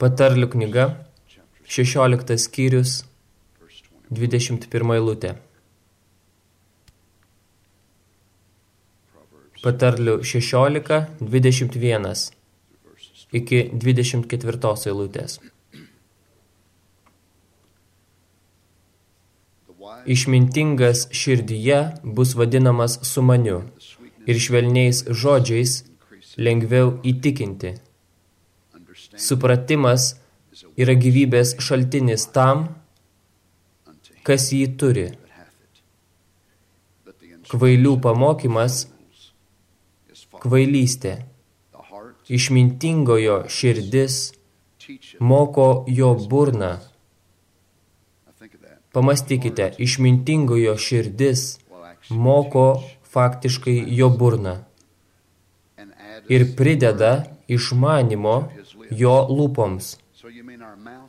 Patarlių knyga, 16 skyrius, 21 eilutė. Patarlių 16, 21 iki 24 eilutės. Išmintingas širdyje bus vadinamas sumaniu ir švelniais žodžiais lengviau įtikinti. Supratimas yra gyvybės šaltinis tam, kas jį turi. Kvailių pamokymas – kvailystė. Išmintingojo širdis moko jo burną. Pamastykite, išmintingojo širdis moko faktiškai jo burną ir prideda išmanimo jo lūpoms.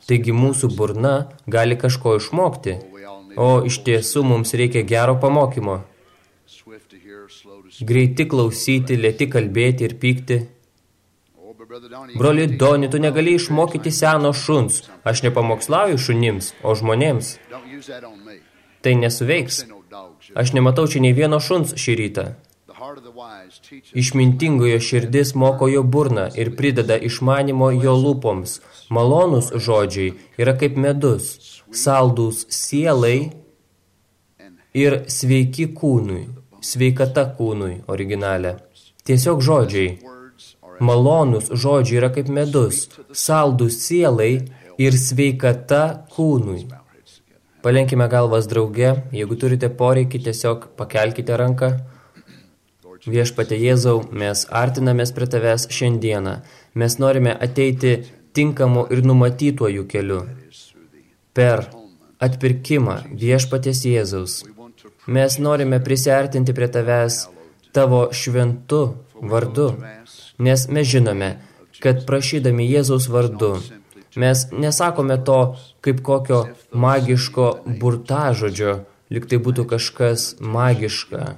Taigi mūsų burna gali kažko išmokti, o iš tiesų mums reikia gero pamokymo. Greiti klausyti, lėti kalbėti ir pykti. Broli Doni, tu negali išmokyti seno šuns. Aš nepamokslauju šunims, o žmonėms. Tai nesuveiks. Aš nematau čia nei vieno šuns šį rytą. Išmintingojo širdis moko jo burną ir prideda išmanimo jo lūpoms. Malonus žodžiai yra kaip medus, saldūs sielai ir sveiki kūnui, sveikata kūnui originalė. Tiesiog žodžiai. Malonus žodžiai yra kaip medus, saldūs sielai ir sveikata kūnui. Palenkime galvas drauge, jeigu turite poreikį, tiesiog pakelkite ranką. Viešpate Jėzau, mes artinamės prie tavęs šiandieną. Mes norime ateiti tinkamu ir numatytuoju keliu. Per atpirkimą viešpatės Jėzaus. Mes norime prisiartinti prie tavęs tavo šventu vardu, nes mes žinome, kad prašydami Jėzaus vardu, mes nesakome to kaip kokio magiško burtažodžio, lyg tai būtų kažkas magiška.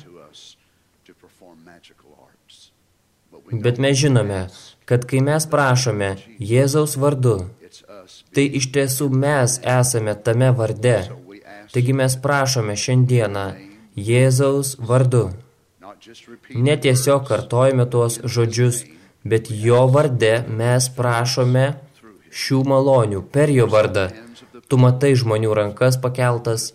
Bet mes žinome, kad kai mes prašome Jėzaus vardu, tai iš tiesų mes esame tame varde. Taigi mes prašome šiandieną Jėzaus vardu. Ne tiesiog kartojame tuos žodžius, bet jo varde mes prašome šių malonių per jo vardą. Tu matai žmonių rankas pakeltas,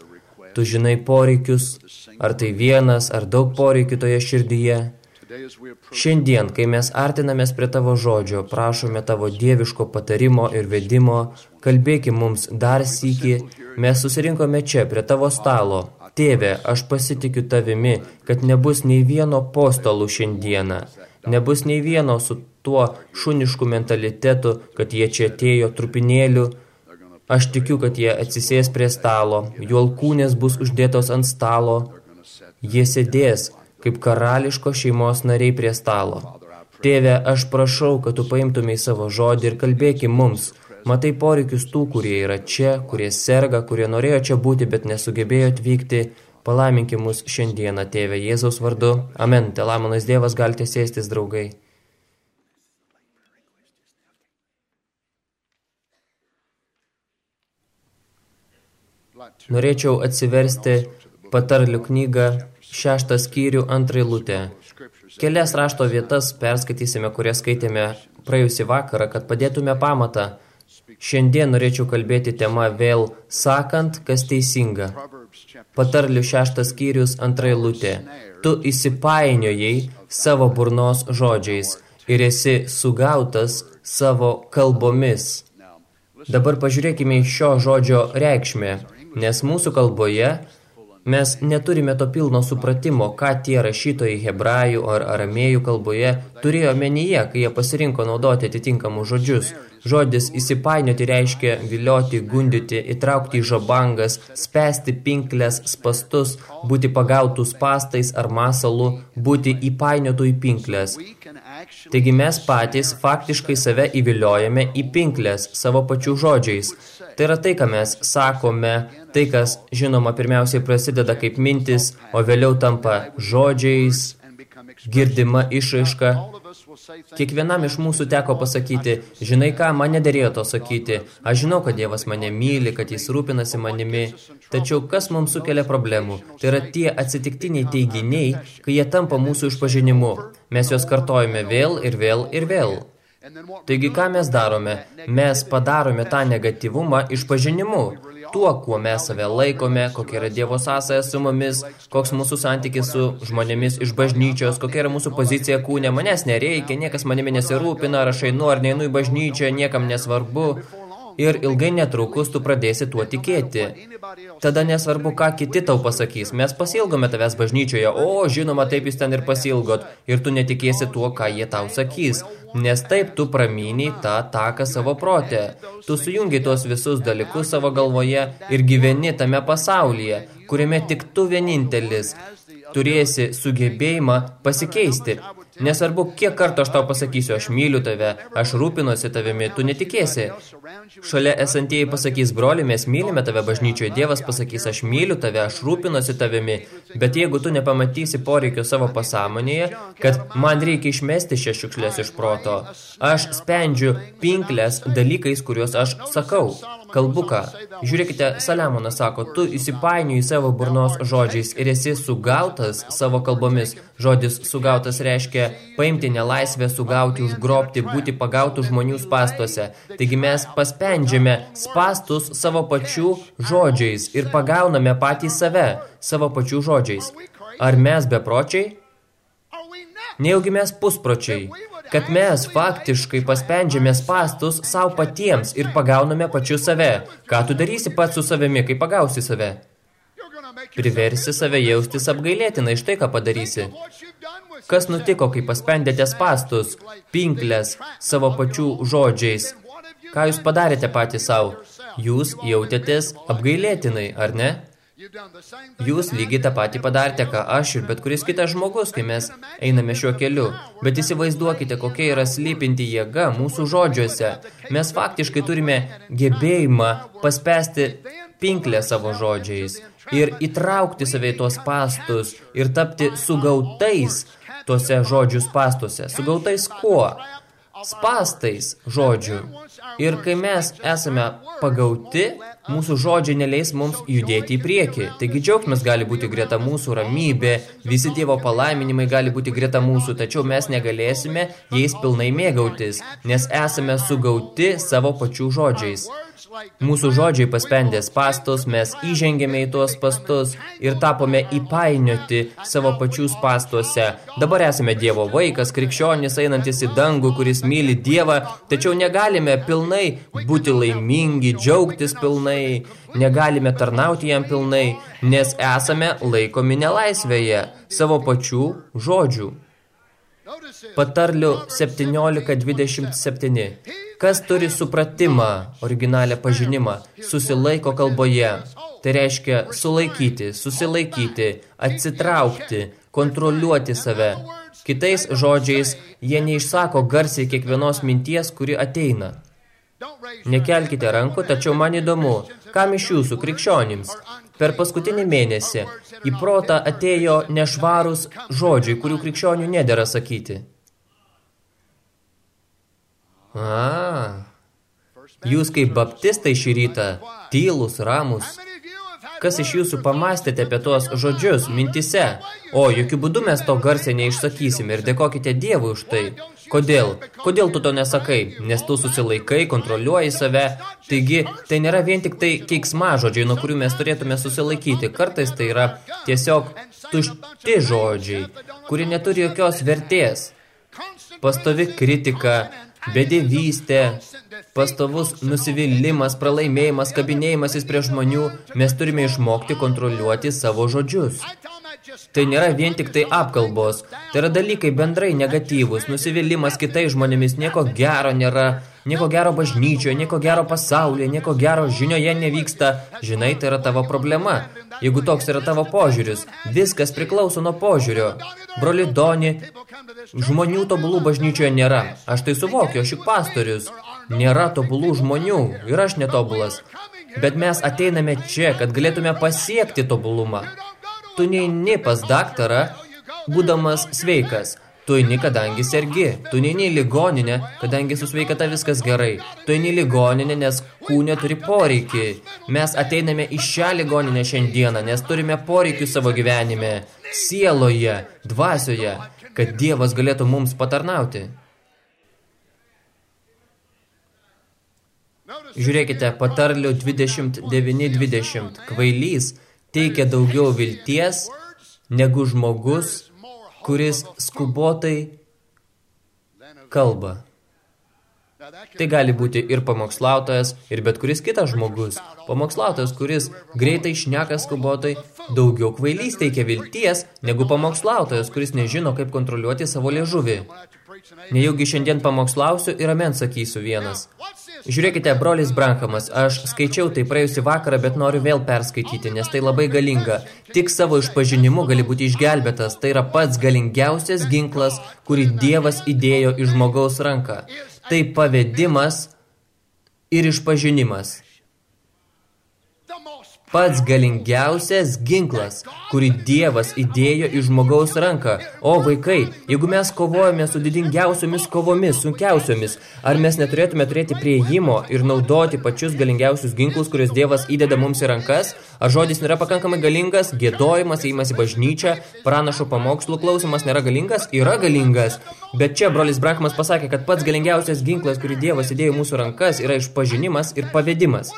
tu žinai poreikius, ar tai vienas, ar daug poreikių toje širdyje. Šiandien, kai mes artinamės prie tavo žodžio, prašome tavo dieviško patarimo ir vedimo, kalbėki mums dar sykį, mes susirinkome čia prie tavo stalo. Tėve, aš pasitikiu tavimi, kad nebus nei vieno postalų šiandieną, nebus nei vieno su tuo šunišku mentalitetu, kad jie čia atėjo trupinėlių. Aš tikiu, kad jie atsisės prie stalo, jų alkūnės bus uždėtos ant stalo, jie sėdės, kaip karališko šeimos nariai prie stalo. Tėve, aš prašau, kad tu paimtumai savo žodį ir kalbėki mums. Matai poreikius tų, kurie yra čia, kurie serga, kurie norėjo čia būti, bet nesugebėjo atvykti. Palaiminki mus šiandieną, tėve Jėzaus vardu. Amen. Telamonas Dievas galite sėstis, draugai. Norėčiau atsiversti patarlių knygą šeštą skyrių antrą eilutę. Kelias rašto vietas perskaitysime, kurias skaitėme praėjusį vakarą, kad padėtume pamatą. Šiandien norėčiau kalbėti tema vėl sakant, kas teisinga. Patarlių šeštas skyrius antra eilutė. Tu įsipainiojai savo burnos žodžiais ir esi sugautas savo kalbomis. Dabar pažiūrėkime į šio žodžio reikšmę, nes mūsų kalboje Mes neturime to pilno supratimo, ką tie rašytojai hebrajų ar aramėjų kalboje turėjo menyje, kai jie pasirinko naudoti atitinkamus žodžius. Žodis įsipainioti reiškia vilioti, gundyti, įtraukti į žabangas, spęsti pinklės spastus, būti pagautus pastais ar masalu, būti įpainiotų į pinklės. Taigi mes patys faktiškai save įviliojame į pinklės savo pačių žodžiais. Tai yra tai, ką mes sakome, tai, kas, žinoma, pirmiausiai prasideda kaip mintis, o vėliau tampa žodžiais girdima išraiška. Kiekvienam iš mūsų teko pasakyti, žinai ką, man nederėjo to sakyti. Aš žinau, kad Dievas mane myli, kad jis rūpinasi manimi. Tačiau kas mums sukelia problemų? Tai yra tie atsitiktiniai teiginiai, kai jie tampa mūsų išpažinimu. Mes juos kartojame vėl ir vėl ir vėl. Taigi, ką mes darome? Mes padarome tą negatyvumą išpažinimu tuo, kuo mes save laikome, kokia yra Dievo sąsaja su mumis, koks mūsų santykis su žmonėmis iš bažnyčios, kokia yra mūsų pozicija kūne, manęs nereikia, niekas manimi nesirūpina, ar aš einu ar neinu į bažnyčią, niekam nesvarbu. Ir ilgai netrukus tu pradėsi tuo tikėti. Tada nesvarbu, ką kiti tau pasakys. Mes pasilgome tavęs bažnyčioje, o, žinoma, taip jūs ten ir pasilgot. Ir tu netikėsi tuo, ką jie tau sakys nes taip tu pramyniai tą taką savo protę. Tu sujungi tuos visus dalykus savo galvoje ir gyveni tame pasaulyje, kuriame tik tu vienintelis turėsi sugebėjimą pasikeisti. Nesvarbu, kiek kartų aš tau pasakysiu, aš myliu tave, aš rūpinuosi tavimi, tu netikėsi. Šalia esantieji pasakys, broli, mes mylime tave bažnyčioje, Dievas pasakys, aš myliu tave, aš rūpinuosi tavimi, bet jeigu tu nepamatysi poreikio savo pasąmonėje, kad man reikia išmesti šias šiukšlės iš proto, aš spendžiu pinklės dalykais, kuriuos aš sakau. Kalbuką. Žiūrėkite, Saliamonas sako, tu įsipainiu į savo burnos žodžiais ir esi sugautas savo kalbomis. Žodis sugautas reiškia paimti nelaisvę, sugauti, užgrobti, būti pagautų žmonių spastuose. Taigi mes paspendžiame spastus savo pačių žodžiais ir pagauname patį save savo pačių žodžiais. Ar mes bepročiai? Nejaugi mes puspročiai kad mes faktiškai paspendžiame spastus savo patiems ir pagauname pačiu save. Ką tu darysi pats su savimi, kai pagausi save? Priversi save jaustis apgailėtinai, štai ką padarysi. Kas nutiko, kai paspendėte spastus, pinklės, savo pačių žodžiais? Ką jūs padarėte patys savo? Jūs jautėtės apgailėtinai, ar ne? Jūs lygiai tą patį padarėte, ką aš ir bet kuris kitas žmogus, kai mes einame šiuo keliu. Bet įsivaizduokite, kokia yra slypinti jėga mūsų žodžiuose. Mes faktiškai turime gebėjimą paspesti pinklę savo žodžiais ir įtraukti save į tuos pastus ir tapti sugautais tuose žodžių pastuose. Sugautais kuo? spastais žodžių. Ir kai mes esame pagauti, mūsų žodžiai neleis mums judėti į priekį. Taigi džiaugsmas gali būti greta mūsų ramybė, visi Dievo palaiminimai gali būti greta mūsų, tačiau mes negalėsime jais pilnai mėgautis, nes esame sugauti savo pačių žodžiais. Mūsų žodžiai paspendė spastus, mes įžengėme į tuos pastus ir tapome įpainioti savo pačių spastuose. Dabar esame Dievo vaikas, krikščionis einantis į dangų, kuris myli Dievą, tačiau negalime pilnai būti laimingi, džiaugtis pilnai, negalime tarnauti jam pilnai, nes esame laikomi nelaisvėje savo pačių žodžių. Patarlių 17.27. Kas turi supratimą, originalią pažinimą, susilaiko kalboje. Tai reiškia sulaikyti, susilaikyti, atsitraukti, kontroliuoti save. Kitais žodžiais, jie neišsako garsiai kiekvienos minties, kuri ateina. Nekelkite rankų, tačiau man įdomu, kam iš jūsų krikščionims per paskutinį mėnesį į protą atėjo nešvarūs žodžiai, kurių krikščionių nedėra sakyti. A, jūs kaip baptistai šį rytą, tylus, ramus. Kas iš jūsų pamastėte apie tuos žodžius, mintise? O, jokių būdų mes to garsiai neišsakysime ir dėkokite Dievui už tai. Kodėl? Kodėl tu to nesakai? Nes tu susilaikai, kontroliuoji save. Taigi, tai nėra vien tik tai keiksmažodžiai, nuo kurių mes turėtume susilaikyti. Kartais tai yra tiesiog tušti žodžiai, kurie neturi jokios vertės. Pastovi kritika, bedėvystė, pastovus nusivylimas, pralaimėjimas, kabinėjimasis prie žmonių, mes turime išmokti kontroliuoti savo žodžius. Tai nėra vien tik tai apkalbos, tai yra dalykai bendrai negatyvus, nusivylimas kitais žmonėmis, nieko gero nėra, nieko gero bažnyčioje, nieko gero pasaulyje, nieko gero žinioje nevyksta, žinai, tai yra tavo problema. Jeigu toks yra tavo požiūris, viskas priklauso nuo požiūrio. Broli Doni, žmonių tobulų bažnyčioje nėra. Aš tai suvokiu, aš juk pastorius. Nėra tobulų žmonių ir aš netobulas. Bet mes ateiname čia, kad galėtume pasiekti tobulumą tu neini pas daktarą, būdamas sveikas. Tu eini, kadangi sergi. Tu neini į ligoninę, kadangi su sveikata viskas gerai. Tu eini į ligoninę, nes kūnė turi poreikį. Mes ateiname į šią ligoninę šiandieną, nes turime poreikių savo gyvenime, sieloje, dvasioje, kad Dievas galėtų mums patarnauti. Žiūrėkite, patarlių 29.20. Kvailys teikia daugiau vilties negu žmogus, kuris skubotai kalba. Tai gali būti ir pamokslautojas, ir bet kuris kitas žmogus. Pamokslautojas, kuris greitai šneka skubotai, daugiau kvailys teikia vilties, negu pamokslautojas, kuris nežino, kaip kontroliuoti savo liežuvį. Nejaugi šiandien pamokslausiu ir amen sakysiu vienas. Žiūrėkite, brolis Brankamas, aš skaičiau tai praėjusį vakarą, bet noriu vėl perskaityti, nes tai labai galinga. Tik savo išpažinimu gali būti išgelbėtas. Tai yra pats galingiausias ginklas, kurį Dievas įdėjo į žmogaus ranką. Tai pavedimas ir išpažinimas pats galingiausias ginklas, kurį Dievas įdėjo į žmogaus ranką. O vaikai, jeigu mes kovojame su didingiausiomis kovomis, sunkiausiomis, ar mes neturėtume turėti prieimo ir naudoti pačius galingiausius ginklus, kuriuos Dievas įdeda mums į rankas? Ar žodis nėra pakankamai galingas? Gėdojimas, įimas į bažnyčią, pranašo pamokslų klausimas nėra galingas? Yra galingas. Bet čia brolis Brahmas pasakė, kad pats galingiausias ginklas, kurį Dievas įdėjo į mūsų rankas, yra išpažinimas ir pavedimas.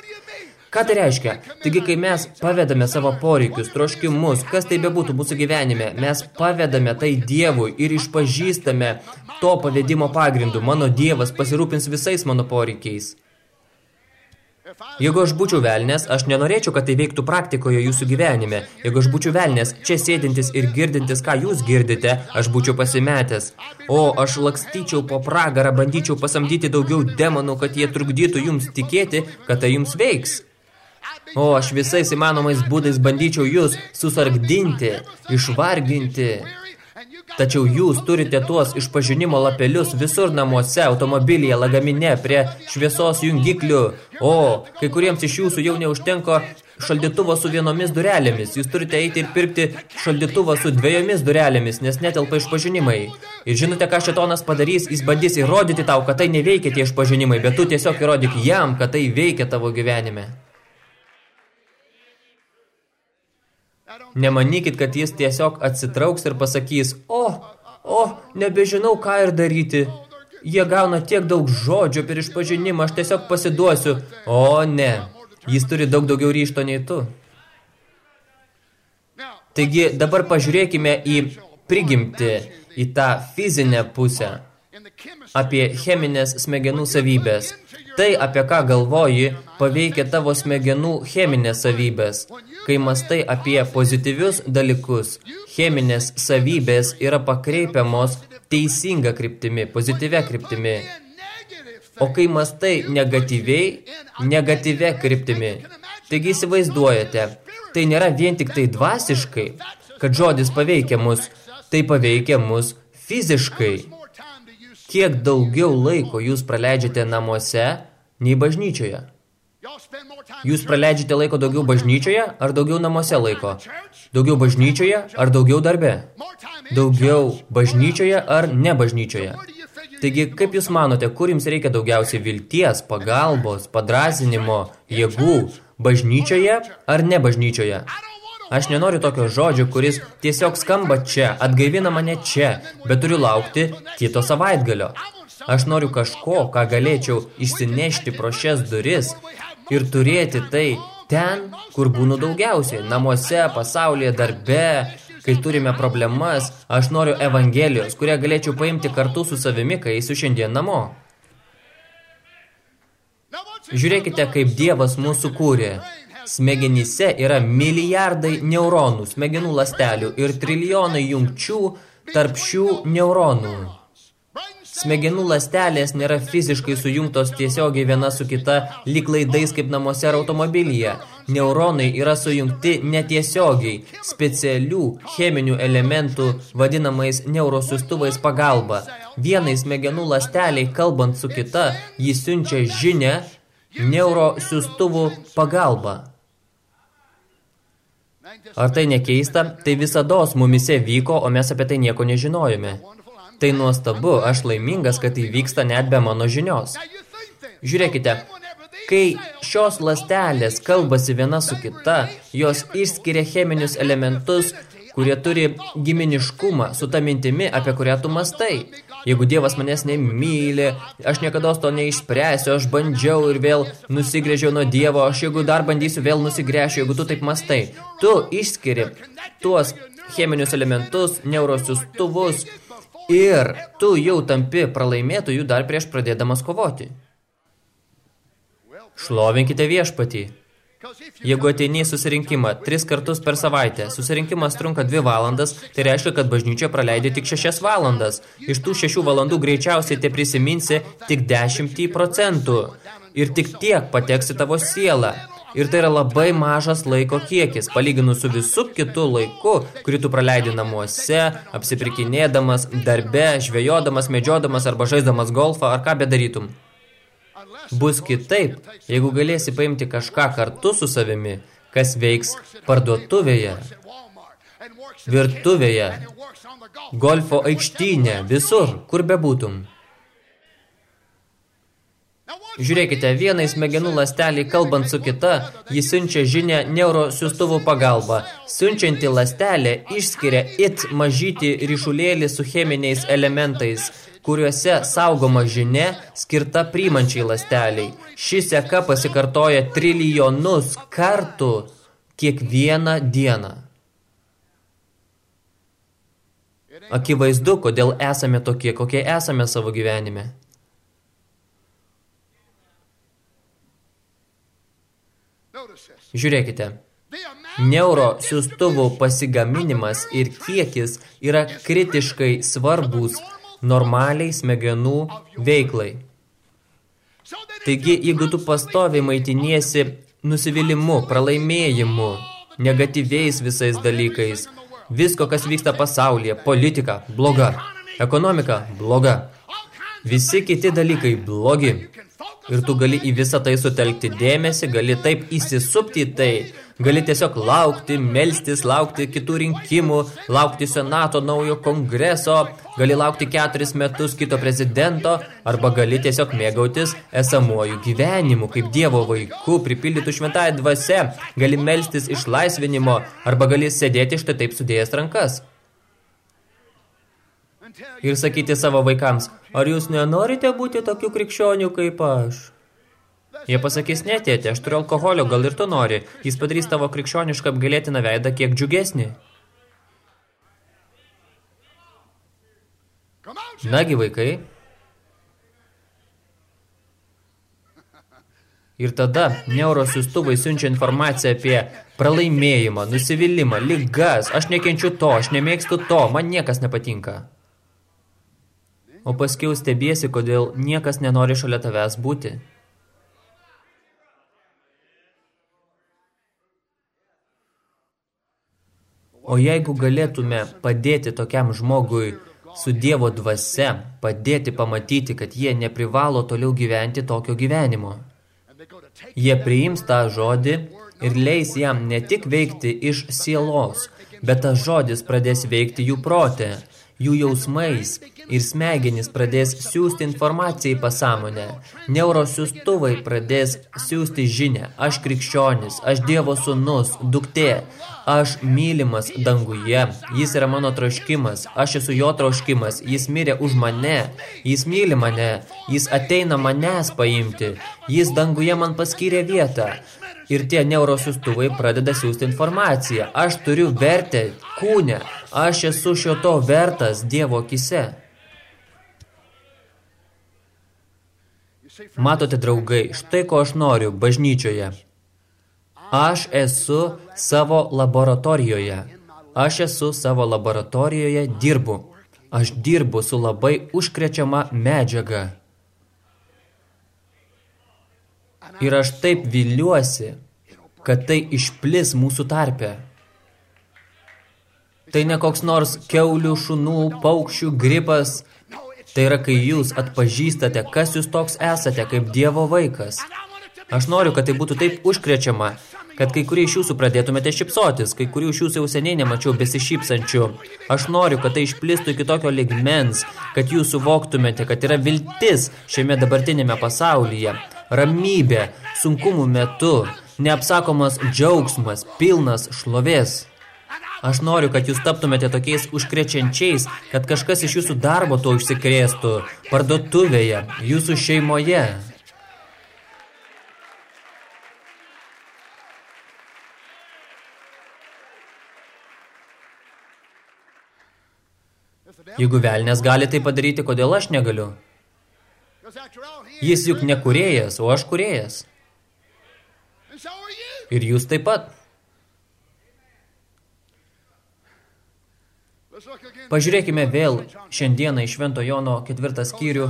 Ką tai reiškia? Taigi, kai mes pavedame savo poreikius, troškimus, kas tai bebūtų mūsų gyvenime, mes pavedame tai Dievui ir išpažįstame to pavedimo pagrindu. Mano Dievas pasirūpins visais mano poreikiais. Jeigu aš būčiau velnės, aš nenorėčiau, kad tai veiktų praktikoje jūsų gyvenime. Jeigu aš būčiau velnės, čia sėdintis ir girdintis, ką jūs girdite, aš būčiau pasimetęs. O, aš lakstyčiau po pragarą, bandyčiau pasamdyti daugiau demonų, kad jie trukdytų jums tikėti, kad tai jums veiks. O aš visais įmanomais būdais bandyčiau jūs susargdinti, išvarginti. Tačiau jūs turite tuos išpažinimo lapelius visur namuose, automobilyje, lagamine, prie šviesos jungiklių. O, kai kuriems iš jūsų jau neužtenko šaldytuvo su vienomis durelėmis. Jūs turite eiti ir pirkti šaldytuvą su dviejomis durelėmis, nes netelpa išpažinimai. Ir žinote, ką šetonas padarys? Jis bandys įrodyti tau, kad tai neveikia tie išpažinimai, bet tu tiesiog įrodyk jam, kad tai veikia tavo gyvenime. Nemanykit, kad jis tiesiog atsitrauks ir pasakys, o, o, nebežinau, ką ir daryti. Jie gauna tiek daug žodžių per išpažinimą, aš tiesiog pasiduosiu. O, ne, jis turi daug daugiau ryšto nei tu. Taigi dabar pažiūrėkime į prigimtį, į tą fizinę pusę, apie cheminės smegenų savybės. Tai, apie ką galvoji, paveikia tavo smegenų cheminės savybės. Kai mastai apie pozityvius dalykus, cheminės savybės yra pakreipiamos teisinga kryptimi, pozityvia kryptimi. O kai mastai negatyviai, negatyvia kryptimi. Taigi įsivaizduojate, tai nėra vien tik tai dvasiškai, kad žodis paveikia mus, tai paveikia mus fiziškai kiek daugiau laiko jūs praleidžiate namuose nei bažnyčioje? Jūs praleidžiate laiko daugiau bažnyčioje ar daugiau namuose laiko? Daugiau bažnyčioje ar daugiau darbe? Daugiau bažnyčioje ar ne bažnyčioje? Taigi, kaip jūs manote, kur jums reikia daugiausiai vilties, pagalbos, padrasinimo, jėgų? Bažnyčioje ar ne bažnyčioje? Aš nenoriu tokio žodžio, kuris tiesiog skamba čia, atgaivina mane čia, bet turiu laukti kito savaitgalio. Aš noriu kažko, ką galėčiau išsinešti pro šias duris ir turėti tai ten, kur būnu daugiausiai, namuose, pasaulyje, darbe, kai turime problemas, aš noriu evangelijos, kurią galėčiau paimti kartu su savimi, kai eisiu šiandien namo. Žiūrėkite, kaip Dievas mūsų kūrė. Smegenyse yra milijardai neuronų, smegenų lastelių ir trilijonai jungčių tarp šių neuronų. Smegenų lastelės nėra fiziškai sujungtos tiesiogiai viena su kita lyg laidais kaip namuose ar automobilyje. Neuronai yra sujungti netiesiogiai, specialių cheminių elementų vadinamais neurosistuvais pagalba. Vienai smegenų lasteliai, kalbant su kita, jis siunčia žinę neurosistuvų pagalba. Ar tai nekeista? Tai visados mumise vyko, o mes apie tai nieko nežinojome. Tai nuostabu, aš laimingas, kad tai vyksta net be mano žinios. Žiūrėkite, kai šios lastelės kalbasi viena su kita, jos išskiria cheminius elementus, kurie turi giminiškumą su ta mintimi, apie kurią tu mastai. Jeigu Dievas manęs nemyli, aš niekada to neišspręsiu, aš bandžiau ir vėl nusigrėžiau nuo Dievo, aš jeigu dar bandysiu, vėl nusigręšiu, jeigu tu taip mastai. Tu išskiri tuos cheminius elementus, neurosiustuvus ir tu jau tampi pralaimėtojų dar prieš pradėdamas kovoti. Šlovinkite viešpatį. Jeigu ateini į susirinkimą tris kartus per savaitę, susirinkimas trunka dvi valandas, tai reiškia, kad bažnyčia praleidė tik šešias valandas. Iš tų šešių valandų greičiausiai te prisiminsi tik dešimtį procentų. Ir tik tiek pateks į tavo sielą. Ir tai yra labai mažas laiko kiekis, palyginus su visu kitu laiku, kurį tu praleidi namuose, apsipirkinėdamas, darbe, žvejodamas, medžiodamas arba žaisdamas golfą ar ką bedarytum. Bus kitaip, jeigu galėsi paimti kažką kartu su savimi, kas veiks parduotuvėje, virtuvėje, golfo aikštynė, visur, kur bebūtum. Žiūrėkite, vienai smegenų lastelį kalbant su kita, jis siunčia žinę neurosiųstuvų pagalba. Siunčianti lastelė išskiria it mažyti ryšulėlį su cheminiais elementais – kuriuose saugoma žinia skirta priimančiai lasteliai. Ši seka pasikartoja trilijonus kartų kiekvieną dieną. Akivaizdu, kodėl esame tokie, kokie esame savo gyvenime. Žiūrėkite, neuro siūstuvų pasigaminimas ir kiekis yra kritiškai svarbus normaliai smegenų veiklai. Taigi, jeigu tu pastoviai maitiniesi nusivylimu, pralaimėjimu, negatyviais visais dalykais, visko, kas vyksta pasaulyje, politika bloga, ekonomika bloga, visi kiti dalykai blogi, ir tu gali į visą tai sutelkti dėmesį, gali taip įsisupti tai, Gali tiesiog laukti, melstis, laukti kitų rinkimų, laukti senato naujo kongreso, gali laukti keturis metus kito prezidento, arba gali tiesiog mėgautis esamuoju gyvenimu, kaip Dievo vaiku, pripildytų šventąją dvasia, gali melstis išlaisvinimo, arba gali sėdėti štai taip sudėjęs rankas. Ir sakyti savo vaikams, ar jūs nenorite būti tokių krikščionių kaip aš? Jie pasakys, ne, tėtė, aš turiu alkoholio, gal ir tu nori. Jis padarys tavo krikščionišką apgalėtiną veidą kiek džiugesnį. Nagi, vaikai. Ir tada neurosiustuvai siunčia informaciją apie pralaimėjimą, nusivylimą, ligas, aš nekenčiu to, aš nemėgstu to, man niekas nepatinka. O paskiau stebiesi, kodėl niekas nenori šalia tavęs būti. O jeigu galėtume padėti tokiam žmogui su Dievo dvasia, padėti pamatyti, kad jie neprivalo toliau gyventi tokio gyvenimo. Jie priims tą žodį ir leis jam ne tik veikti iš sielos, bet tas žodis pradės veikti jų protę, jų jausmais ir smegenys pradės siūsti informaciją į pasąmonę. Neurosiustuvai pradės siūsti žinę. Aš krikščionis, aš Dievo sūnus, duktė, aš mylimas danguje. Jis yra mano troškimas, aš esu jo troškimas, jis mirė už mane, jis myli mane, jis ateina manęs paimti, jis danguje man paskyrė vietą. Ir tie neurosiustuvai pradeda siūsti informaciją. Aš turiu vertę kūnę. Aš esu šio to vertas Dievo akise. Matote, draugai, štai ko aš noriu bažnyčioje. Aš esu savo laboratorijoje. Aš esu savo laboratorijoje dirbu. Aš dirbu su labai užkrečiama medžiaga. Ir aš taip viliuosi, kad tai išplis mūsų tarpe. Tai ne koks nors keulių, šunų, paukščių, gripas. Tai yra, kai jūs atpažįstate, kas jūs toks esate, kaip Dievo vaikas. Aš noriu, kad tai būtų taip užkrečiama, kad kai kurie iš jūsų pradėtumėte šipsotis, kai kurių iš jūsų jau seniai nemačiau besišypsančių. Aš noriu, kad tai išplistų iki tokio ligmens, kad jūs suvoktumėte, kad yra viltis šiame dabartinėme pasaulyje, ramybė, sunkumų metu, neapsakomas džiaugsmas, pilnas šlovės. Aš noriu, kad jūs taptumėte tokiais užkrečiančiais, kad kažkas iš jūsų darbo to užsikrėstų, parduotuvėje, jūsų šeimoje. Jeigu velnės gali tai padaryti, kodėl aš negaliu? Jis juk ne kurėjas, o aš kurėjas. Ir jūs taip pat. Pažiūrėkime vėl šiandieną iš Švento Jono ketvirtą skyrių.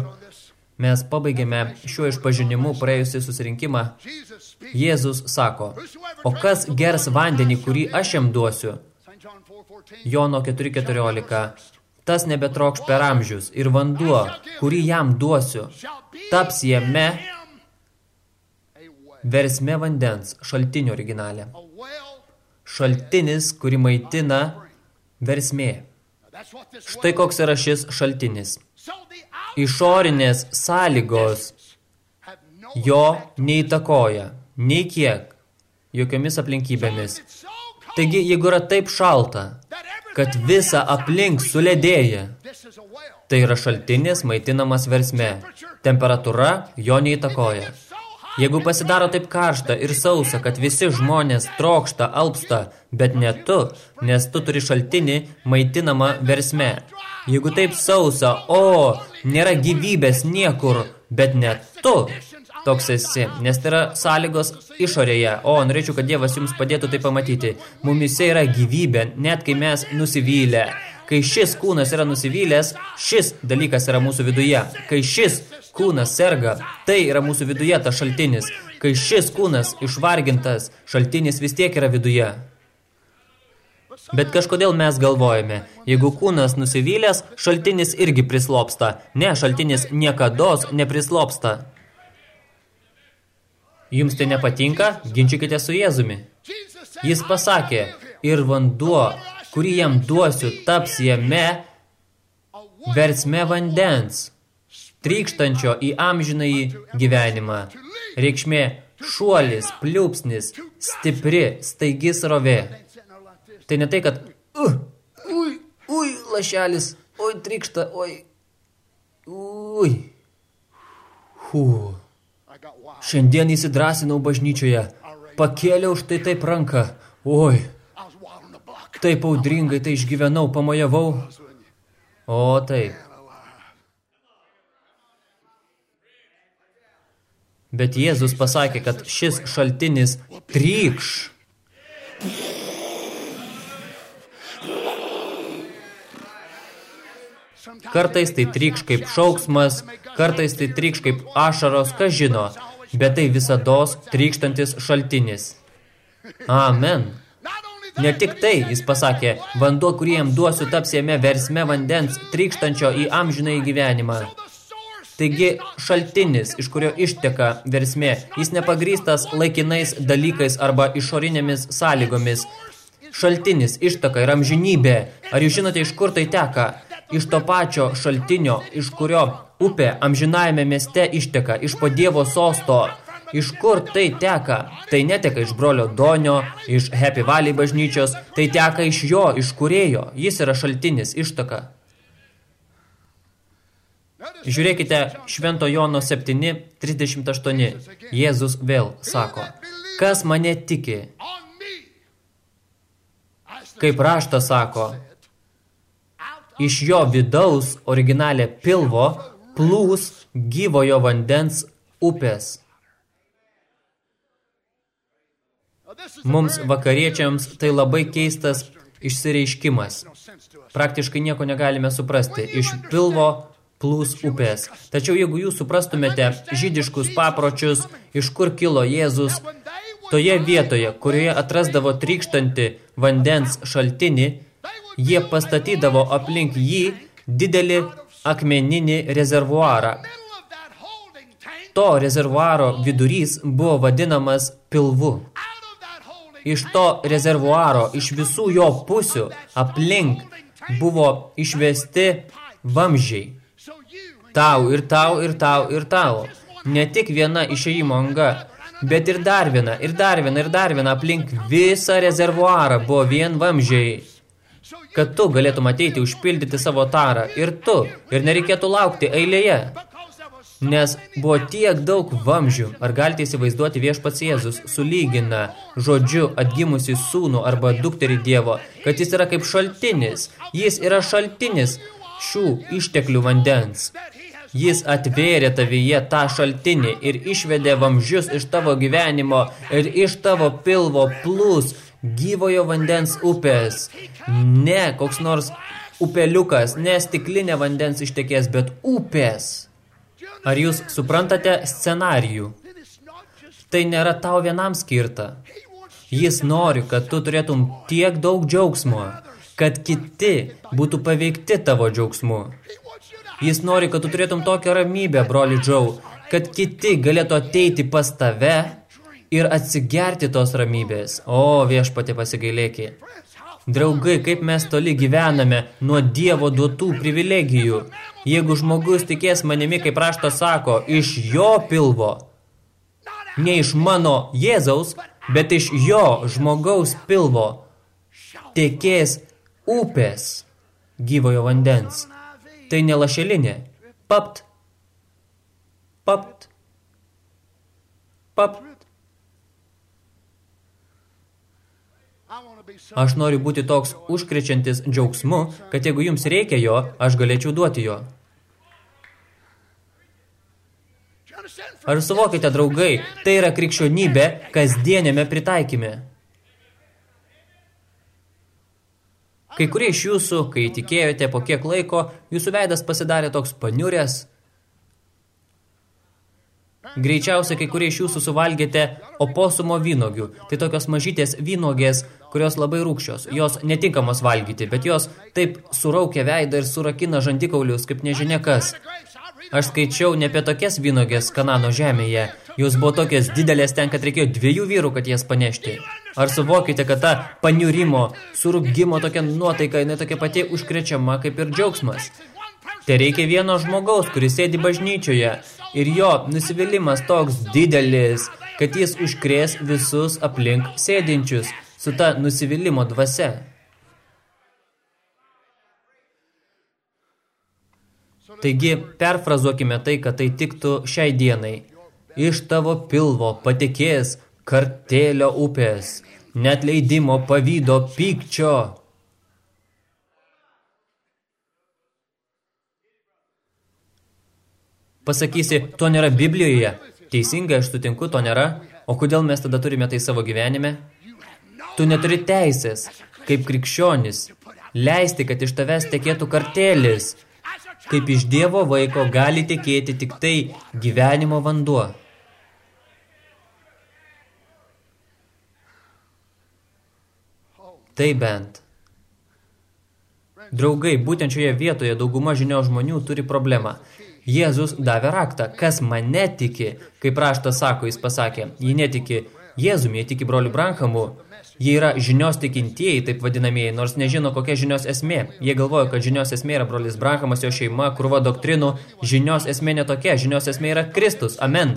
Mes pabaigėme šiuo išpažinimu praėjusį susirinkimą. Jėzus sako, o kas gers vandenį, kurį aš jam duosiu? Jono 4.14 tas nebetrokš per amžius ir vanduo, kurį jam duosiu, taps jame versme vandens, šaltinio originalė. Šaltinis, kuri maitina versmė. Štai koks yra šis šaltinis. Išorinės sąlygos jo neįtakoja, nei kiek, jokiomis aplinkybėmis. Taigi, jeigu yra taip šalta, kad visa aplink suledėja. Tai yra šaltinis maitinamas versme. Temperatūra jo neįtakoja. Jeigu pasidaro taip karšta ir sausa, kad visi žmonės trokšta, alpsta, bet ne tu, nes tu turi šaltinį maitinamą versme. Jeigu taip sausa, o, nėra gyvybės niekur, bet ne tu, toks esi, nes tai yra sąlygos išorėje. O, norėčiau, kad Dievas jums padėtų tai pamatyti. Mumise yra gyvybė, net kai mes nusivylę. Kai šis kūnas yra nusivylęs, šis dalykas yra mūsų viduje. Kai šis kūnas serga, tai yra mūsų viduje tas šaltinis. Kai šis kūnas išvargintas, šaltinis vis tiek yra viduje. Bet kažkodėl mes galvojame, jeigu kūnas nusivylęs, šaltinis irgi prislopsta. Ne, šaltinis niekados neprislopsta. Jums tai nepatinka? Ginčykite su Jėzumi. Jis pasakė, ir vanduo, kurį jam duosiu, taps jame versme vandens, trykštančio į amžinąjį gyvenimą. Reikšmė šuolis, pliūpsnis, stipri, staigi srovė. Tai ne tai, kad uh, ui, ui, lašelis, oi, trykšta, oi, ui, huh. Šiandien įsidrasinau bažnyčioje. Pakėliau štai taip ranką. Oi, taip audringai tai išgyvenau, pamojavau. O taip. Bet Jėzus pasakė, kad šis šaltinis trykš. Kartais tai trykš kaip šauksmas, kartais tai trykš kaip ašaros, kas žino bet tai visados trykštantis šaltinis. Amen. Ne tik tai, jis pasakė, vanduo, kurį jam duosiu, taps jame versme vandens trykštančio į amžinai gyvenimą. Taigi šaltinis, iš kurio išteka versmė, jis nepagrystas laikinais dalykais arba išorinėmis sąlygomis. Šaltinis ištaka ir amžinybė. Ar jūs žinote, iš kur tai teka? Iš to pačio šaltinio, iš kurio upė amžinajame mieste išteka, iš po Dievo sosto. Iš kur tai teka? Tai neteka iš brolio Donio, iš Happy Valley bažnyčios, tai teka iš jo, iš kurėjo. Jis yra šaltinis, ištaka. Žiūrėkite Švento Jono 7, 38. Jėzus vėl sako, kas mane tiki? Kaip raštas sako, iš jo vidaus originalė pilvo plūs gyvojo vandens upės. Mums vakariečiams tai labai keistas išsireiškimas. Praktiškai nieko negalime suprasti. Iš pilvo plūs upės. Tačiau jeigu jūs suprastumėte žydiškus papročius, iš kur kilo Jėzus, toje vietoje, kurioje atrasdavo trykštantį vandens šaltinį, jie pastatydavo aplink jį didelį akmeninį rezervuarą. To rezervuaro vidurys buvo vadinamas pilvu. iš to rezervuaro, iš visų jo pusių aplink buvo išvesti vamžiai. Tau ir tau ir tau ir tau. Ne tik viena išėjimo anga, bet ir dar viena, ir dar viena, ir dar viena aplink visą rezervuarą buvo vien vamžiai. Kad tu galėtum ateiti užpildyti savo tarą. Ir tu. Ir nereikėtų laukti eilėje. Nes buvo tiek daug vamžių, ar galite įsivaizduoti viešpats Jėzus, sulygina žodžiu atgimusi sūnų arba dukterį Dievo, kad jis yra kaip šaltinis. Jis yra šaltinis šių išteklių vandens. Jis atvėrė tavyje tą šaltinį ir išvedė vamžius iš tavo gyvenimo ir iš tavo pilvo plūs gyvojo vandens upės. Ne koks nors upeliukas, ne stiklinė vandens ištekės, bet upės. Ar jūs suprantate scenarijų? Tai nėra tau vienam skirta. Jis nori, kad tu turėtum tiek daug džiaugsmo, kad kiti būtų paveikti tavo džiaugsmu. Jis nori, kad tu turėtum tokią ramybę, broli Džau, kad kiti galėtų ateiti pas tave ir atsigerti tos ramybės. O, viešpatė pasigailėki. Draugai, kaip mes toli gyvename nuo Dievo duotų privilegijų. Jeigu žmogus tikės manimi, kaip raštas sako, iš jo pilvo, ne iš mano Jėzaus, bet iš jo žmogaus pilvo, tekės upės gyvojo vandens. Tai ne lašelinė. Papt. Papt. Papt. Aš noriu būti toks užkrečiantis džiaugsmu, kad jeigu jums reikia jo, aš galėčiau duoti jo. Ar suvokite, draugai, tai yra krikščionybė kasdienėme pritaikime. Kai kurie iš jūsų, kai tikėjote po kiek laiko, jūsų veidas pasidarė toks paniurės. Greičiausiai kai kurie iš jūsų suvalgėte oposumo vynogių. Tai tokios mažytės vynogės, kurios labai rūkščios. Jos netinkamos valgyti, bet jos taip suraukia veidą ir surakina žandikaulius, kaip nežinia kas. Aš skaičiau ne apie tokias vynogės Kanano žemėje. Jos buvo tokias didelės ten, kad reikėjo dviejų vyrų, kad jas panešti. Ar suvokite, kad ta paniurimo, surūgimo tokia nuotaika, jinai tokia pati užkrečiama kaip ir džiaugsmas? Tai reikia vieno žmogaus, kuris sėdi bažnyčioje ir jo nusivylimas toks didelis, kad jis užkrės visus aplink sėdinčius su ta nusivylimo dvasia. Taigi, perfrazuokime tai, kad tai tiktų šiai dienai. Iš tavo pilvo patekės kartėlio upės, net leidimo pavydo pykčio. Pasakysi, to nėra Biblijoje. Teisingai, aš sutinku, to nėra. O kodėl mes tada turime tai savo gyvenime? Tu neturi teisės, kaip krikščionis, leisti, kad iš tavęs tekėtų kartėlis. Kaip iš Dievo vaiko gali tekėti tik tai gyvenimo vanduo. Tai bent. Draugai, būtent šioje vietoje dauguma žinio žmonių turi problemą. Jėzus davė raktą, kas mane tiki, kaip raštas sako, jis pasakė, jį netiki Jėzumi, jie tiki broliu Branhamu, Jie yra žinios tikintieji, taip vadinamieji, nors nežino, kokia žinios esmė. Jie galvoja, kad žinios esmė yra brolis Branhamas, jo šeima, krūva doktrinų. Žinios esmė netokia, žinios esmė yra Kristus. Amen.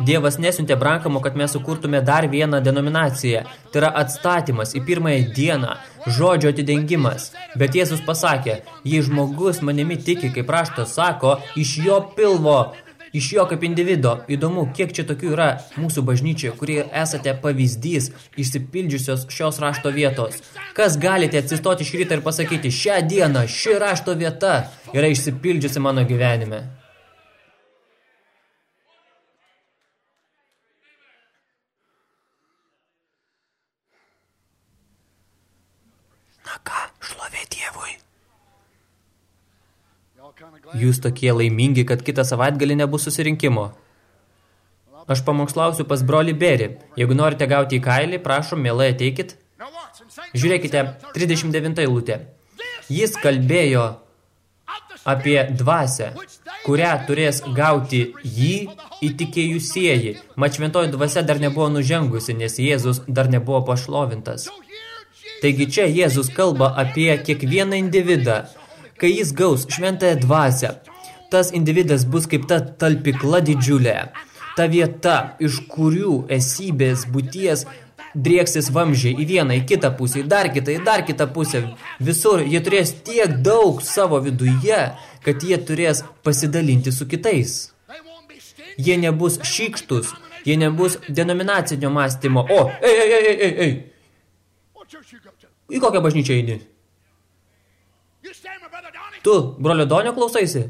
Dievas nesiuntė Branhamo, kad mes sukurtume dar vieną denominaciją. Tai yra atstatymas į pirmąją dieną, žodžio atidengimas. Bet Jėzus pasakė, jei žmogus manimi tiki, kaip raštas sako, iš jo pilvo iš jo kaip individo. Įdomu, kiek čia tokių yra mūsų bažnyčioje, kurie esate pavyzdys išsipildžiusios šios rašto vietos. Kas galite atsistoti šį rytą ir pasakyti, šią dieną ši rašto vieta yra išsipildžiusi mano gyvenime. Na ką, šlovė Dievui. Jūs tokie laimingi, kad kitą savaitgalį nebus susirinkimo. Aš pamokslausiu pas brolį Berį. Jeigu norite gauti į kailį, prašom, mielai ateikit. Žiūrėkite, 39 eilutė. Jis kalbėjo apie dvasę, kurią turės gauti jį įtikėjusieji. Mat šventoji dvasia dar nebuvo nužengusi, nes Jėzus dar nebuvo pašlovintas. Taigi čia Jėzus kalba apie kiekvieną individą. Kai jis gaus šventąją dvasę, tas individas bus kaip ta talpikla didžiulė. Ta vieta, iš kurių esybės būties drieksis vamžiai į vieną, į kitą pusę, į dar kitą, į dar kitą pusę. Visur jie turės tiek daug savo viduje, kad jie turės pasidalinti su kitais. Jie nebus šykštus, jie nebus denominacinio mąstymo. O, ei, ei, ei, ei, ei. Į kokią bažnyčią eini? Tu, brolio Donio, klausaisi?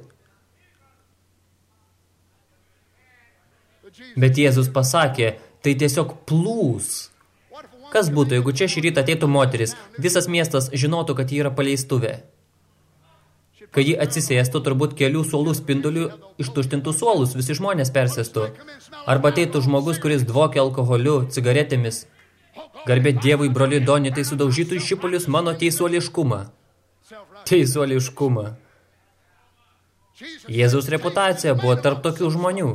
Bet Jėzus pasakė, tai tiesiog plūs. Kas būtų, jeigu čia šį rytą ateitų moteris, visas miestas žinotų, kad ji yra paleistuvė? Kai ji atsisėstų, turbūt kelių suolų spindulių ištuštintų suolus, visi žmonės persėstų. Arba ateitų žmogus, kuris dvokia alkoholiu, cigaretėmis. Garbė Dievui, broli Doni, tai sudaužytų iš šipulius mano teisuoliškumą. Teisuoliškumą. Jėzaus reputacija buvo tarp tokių žmonių.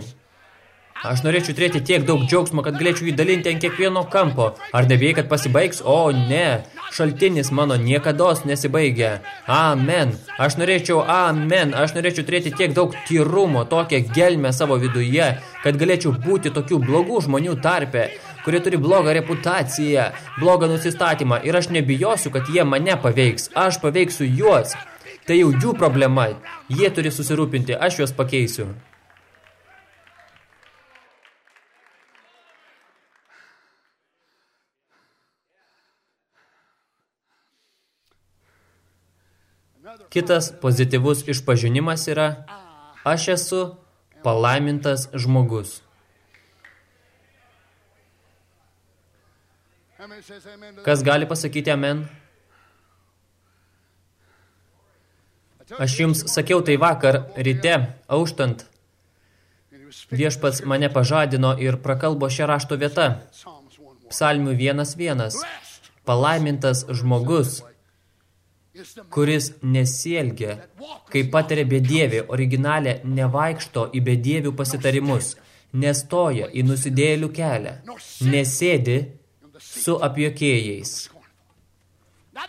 Aš norėčiau turėti tiek daug džiaugsmo, kad galėčiau jį dalinti ant kiekvieno kampo. Ar nebijai, kad pasibaigs? O, ne. Šaltinis mano niekados nesibaigia. Amen. Aš norėčiau, amen. Aš norėčiau turėti tiek daug tyrumo, tokią gelmę savo viduje, kad galėčiau būti tokių blogų žmonių tarpe kurie turi blogą reputaciją, blogą nusistatymą ir aš nebijosiu, kad jie mane paveiks. Aš paveiksiu juos. Tai jau jų problema. Jie turi susirūpinti, aš juos pakeisiu. Kitas pozityvus išpažinimas yra, aš esu palaimintas žmogus. Kas gali pasakyti amen? Aš jums sakiau tai vakar ryte, auštant. Viešpats mane pažadino ir prakalbo šią rašto vietą. Psalmių vienas vienas. Palaimintas žmogus, kuris nesielgia, kai patiria bedėvį, originalė nevaikšto į bedėvių pasitarimus, nestoja į nusidėlių kelią, nesėdi su apjokėjais.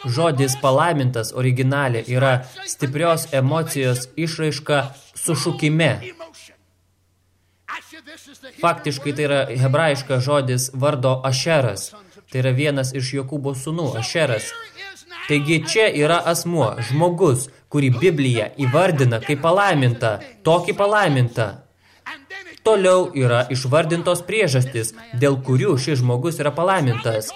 Žodis palaimintas originalė yra stiprios emocijos išraiška sušukime. Faktiškai tai yra hebrajiška žodis vardo Ašeras. Tai yra vienas iš Jokūbo sūnų, Ašeras. Taigi čia yra asmuo, žmogus, kurį Biblija įvardina kaip palaimintą, tokį palaimintą. Toliau yra išvardintos priežastis, dėl kurių šis žmogus yra palaimintas.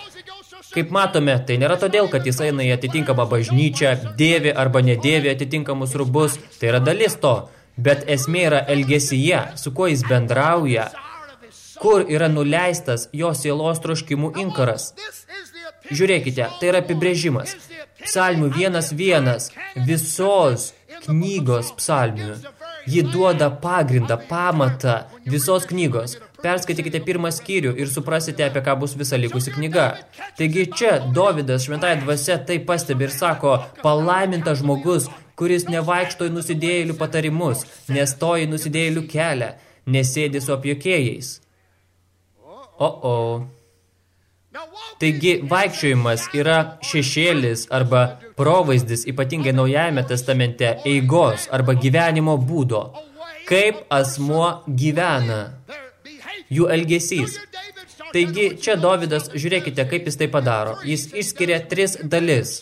Kaip matome, tai nėra todėl, kad jis eina į atitinkamą bažnyčią, dėvi arba nedėvi atitinkamus rubus, tai yra dalis to, bet esmė yra elgesyje, su kuo jis bendrauja, kur yra nuleistas jo sielos troškimų inkaras. Žiūrėkite, tai yra apibrėžimas. Psalmių vienas vienas, visos knygos psalmių. Ji duoda pagrindą, pamatą visos knygos. Perskaitykite pirmą skyrių ir suprasite, apie ką bus visa likusi knyga. Taigi čia Dovydas šventąją dvasia tai pastebi ir sako, palaimintas žmogus, kuris nevaikšto į nusidėjėlių patarimus, nestoja į nusidėjėlių kelią, nesėdi su apjokėjais. O, o. Taigi vaikščiojimas yra šešėlis arba provaizdis, ypatingai naujajame testamente, eigos arba gyvenimo būdo. Kaip asmuo gyvena, jų elgesys. Taigi čia Dovydas, žiūrėkite, kaip jis tai padaro. Jis išskiria tris dalis.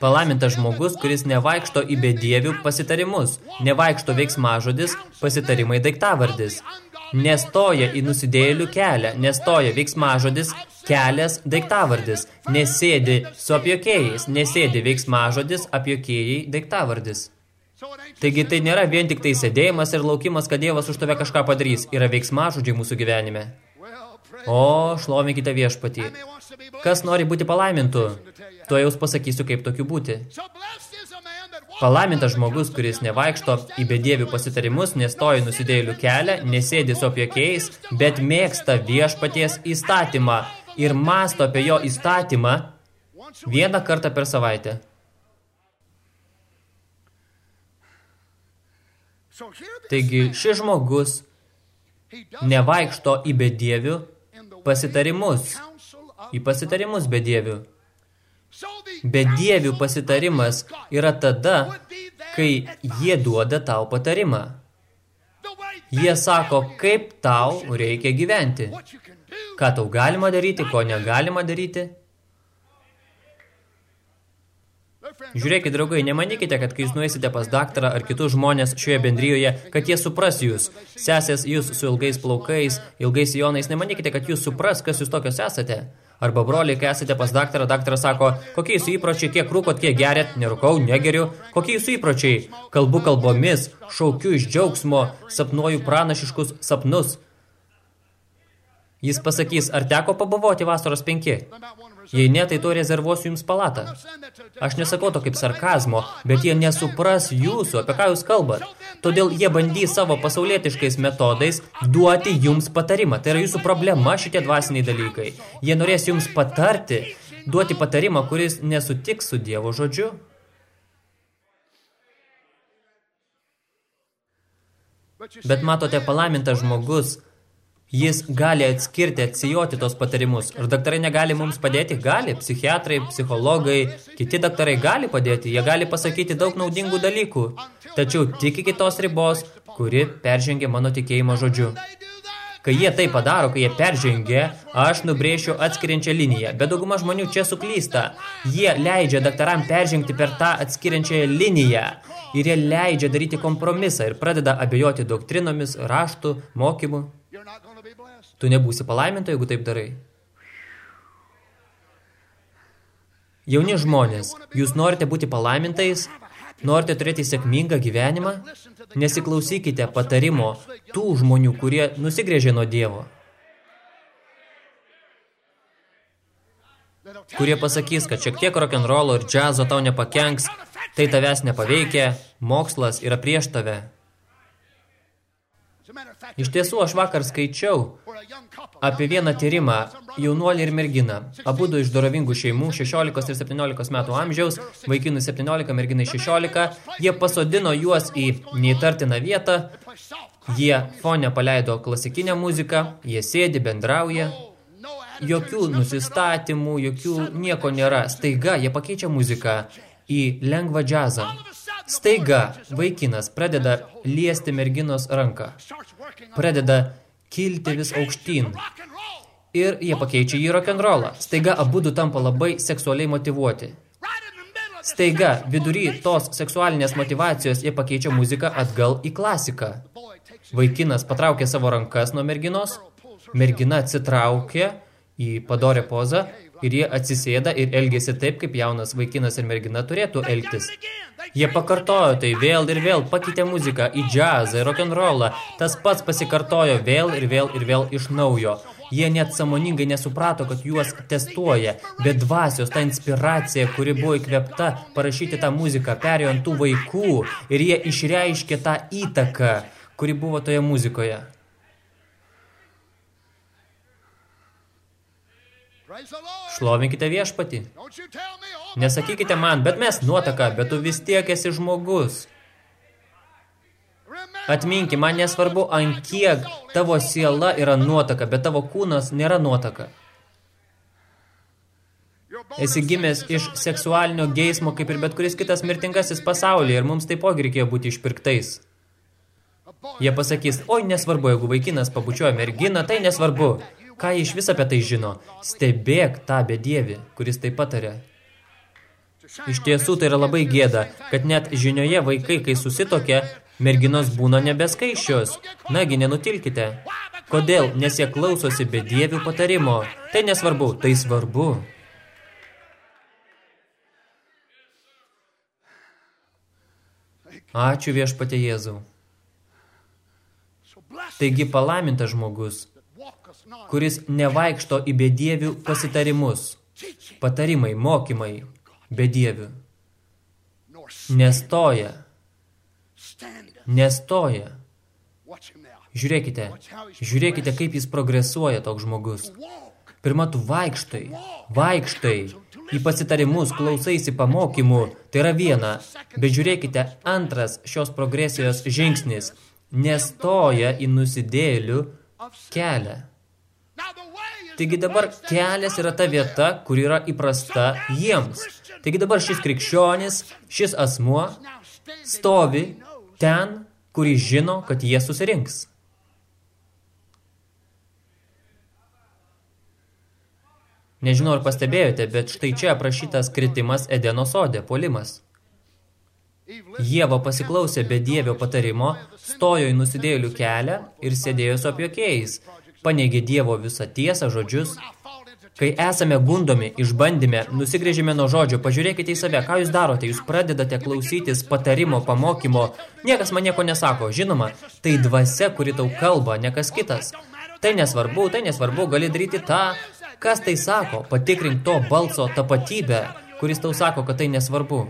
Palaimintas žmogus, kuris nevaikšto į bedievių pasitarimus, nevaikšto veiksmažodis, pasitarimai daiktavardis. Nestoja į nusidėjėlių kelią, nestoja veiksmažodis, kelias daiktavardis, nesėdi su apjokėjais, nesėdi veiksmažodis, apjokėjai daiktavardis. Taigi tai nėra vien tik tai sėdėjimas ir laukimas, kad Dievas už tave kažką padarys, yra veiksmažodžiai mūsų gyvenime. O, šlovinkite viešpatį. Kas nori būti palaimintų? Tuo jaus pasakysiu, kaip tokiu būti. Palaimintas žmogus, kuris nevaikšto į bedievių pasitarimus, nestoja nusidėjėlių kelią, nesėdi su apjokėjais, bet mėgsta viešpaties įstatymą ir masto apie jo įstatymą vieną kartą per savaitę. Taigi šis žmogus nevaikšto į bedievių pasitarimus, į pasitarimus bedievių. Bedievių pasitarimas yra tada, kai jie duoda tau patarimą. Jie sako, kaip tau reikia gyventi, ką tau galima daryti, ko negalima daryti. Žiūrėkit, draugai, nemanykite, kad kai jūs nueisite pas daktarą ar kitus žmonės šioje bendrijoje, kad jie supras jūs. Sesės jūs su ilgais plaukais, ilgais jonais, nemanykite, kad jūs supras, kas jūs tokios esate. Arba broliai, kai esate pas daktarą, daktaras sako, kokie jūsų įpročiai, kiek rūkot, kiek gerėt, nerūkau, negeriu. Kokie jūsų įpročiai? Kalbu kalbomis, šaukiu iš džiaugsmo, sapnuoju pranašiškus sapnus. Jis pasakys, ar teko pabuvoti vasaros penki? Jei ne, tai to rezervuosiu jums palatą. Aš nesakau to kaip sarkazmo, bet jie nesupras jūsų, apie ką jūs kalbat. Todėl jie bandys savo pasaulietiškais metodais duoti jums patarimą. Tai yra jūsų problema šitie dvasiniai dalykai. Jie norės jums patarti, duoti patarimą, kuris nesutiks su Dievo žodžiu. Bet matote, palaimintas žmogus Jis gali atskirti, atsijoti tos patarimus. Ir daktarai negali mums padėti? Gali. Psichiatrai, psichologai, kiti daktarai gali padėti. Jie gali pasakyti daug naudingų dalykų. Tačiau tik iki tos ribos, kuri peržengia mano tikėjimo žodžiu. Kai jie tai padaro, kai jie peržengia, aš nubrėšiu atskiriančią liniją. Bet dauguma žmonių čia suklysta. Jie leidžia daktaram peržengti per tą atskiriančią liniją. Ir jie leidžia daryti kompromisą ir pradeda abejoti doktrinomis, raštų, mokymų. Tu nebūsi palaiminta, jeigu taip darai. Jauni žmonės, jūs norite būti palaimintais, norite turėti sėkmingą gyvenimą, nesiklausykite patarimo tų žmonių, kurie nusigrėžė nuo Dievo. Kurie pasakys, kad šiek tiek rock'n'rollo ir džiazo tau nepakenks, tai tavęs nepaveikia, mokslas yra prieš tave. Iš tiesų, aš vakar skaičiau apie vieną tyrimą jaunuolį ir merginą. Abudu iš dorovingų šeimų, 16 ir 17 metų amžiaus, vaikinų 17, merginai 16. Jie pasodino juos į neįtartiną vietą, jie fone paleido klasikinę muziką, jie sėdi, bendrauja. Jokių nusistatymų, jokių nieko nėra. Staiga jie pakeičia muziką į lengvą džiazą. Staiga vaikinas pradeda liesti merginos ranką, pradeda kilti vis aukštyn ir jie pakeičia jį rock'n'rollą. Staiga abudu tampa labai seksualiai motivuoti. Staiga vidury tos seksualinės motivacijos jie pakeičia muziką atgal į klasiką. Vaikinas patraukė savo rankas nuo merginos, mergina atsitraukė į padorę pozą ir jie atsisėda ir elgėsi taip, kaip jaunas vaikinas ir mergina turėtų elgtis. Jie pakartojo tai vėl ir vėl, pakeitė muziką į džiazą, rock'n'rollą. Tas pats pasikartojo vėl ir vėl ir vėl iš naujo. Jie net samoningai nesuprato, kad juos testuoja, bet dvasios, ta inspiracija, kuri buvo įkvepta parašyti tą muziką, perėjo ant tų vaikų ir jie išreiškė tą įtaką, kuri buvo toje muzikoje. Šlovinkite viešpatį. Nesakykite man, bet mes nuotaka, bet tu vis tiek esi žmogus. Atminki, man nesvarbu, ant kiek tavo siela yra nuotaka, bet tavo kūnas nėra nuotaka. Esi gimęs iš seksualinio geismo, kaip ir bet kuris kitas mirtingasis pasaulyje, ir mums taipogi reikėjo būti išpirktais. Jie pasakys, oi, nesvarbu, jeigu vaikinas pabučiuoja merginą, tai nesvarbu. Ką jie iš vis apie tai žino? Stebėk tą bedievį, kuris tai patarė. Iš tiesų tai yra labai gėda, kad net žinioje vaikai, kai susitokia, merginos būna nebeskaiščios. Nagi, nenutilkite. Kodėl? Nes jie klausosi bedievių patarimo. Tai nesvarbu, tai svarbu. Ačiū viešpatė Jėzau. Taigi palaimintas žmogus, kuris nevaikšto į bedievių pasitarimus, patarimai, mokymai bedievių. Nestoja. Nestoja. Žiūrėkite, žiūrėkite, kaip jis progresuoja toks žmogus. Pirma, tu vaikštai, vaikštai į pasitarimus, klausaisi pamokymų, tai yra viena. Bet žiūrėkite, antras šios progresijos žingsnis nestoja į nusidėlių kelią. Taigi dabar kelias yra ta vieta, kur yra įprasta jiems. Taigi dabar šis krikščionis, šis asmuo stovi ten, kur jis žino, kad jie susirinks. Nežinau, ar pastebėjote, bet štai čia aprašytas kritimas Edeno sode, polimas. Jėva pasiklausė bedievio patarimo, stojo į nusidėjėlių kelią ir sėdėjo su apiokėjais, paneigė Dievo visą tiesą žodžius. Kai esame gundomi, išbandyme, nusigrėžime nuo žodžio, pažiūrėkite į save, ką jūs darote, jūs pradedate klausytis patarimo, pamokymo, niekas man nieko nesako, žinoma, tai dvasia, kuri tau kalba, ne kas kitas. Tai nesvarbu, tai nesvarbu, gali daryti tą, Kas tai sako? Patikrink to balso tapatybę, kuris tau sako, kad tai nesvarbu.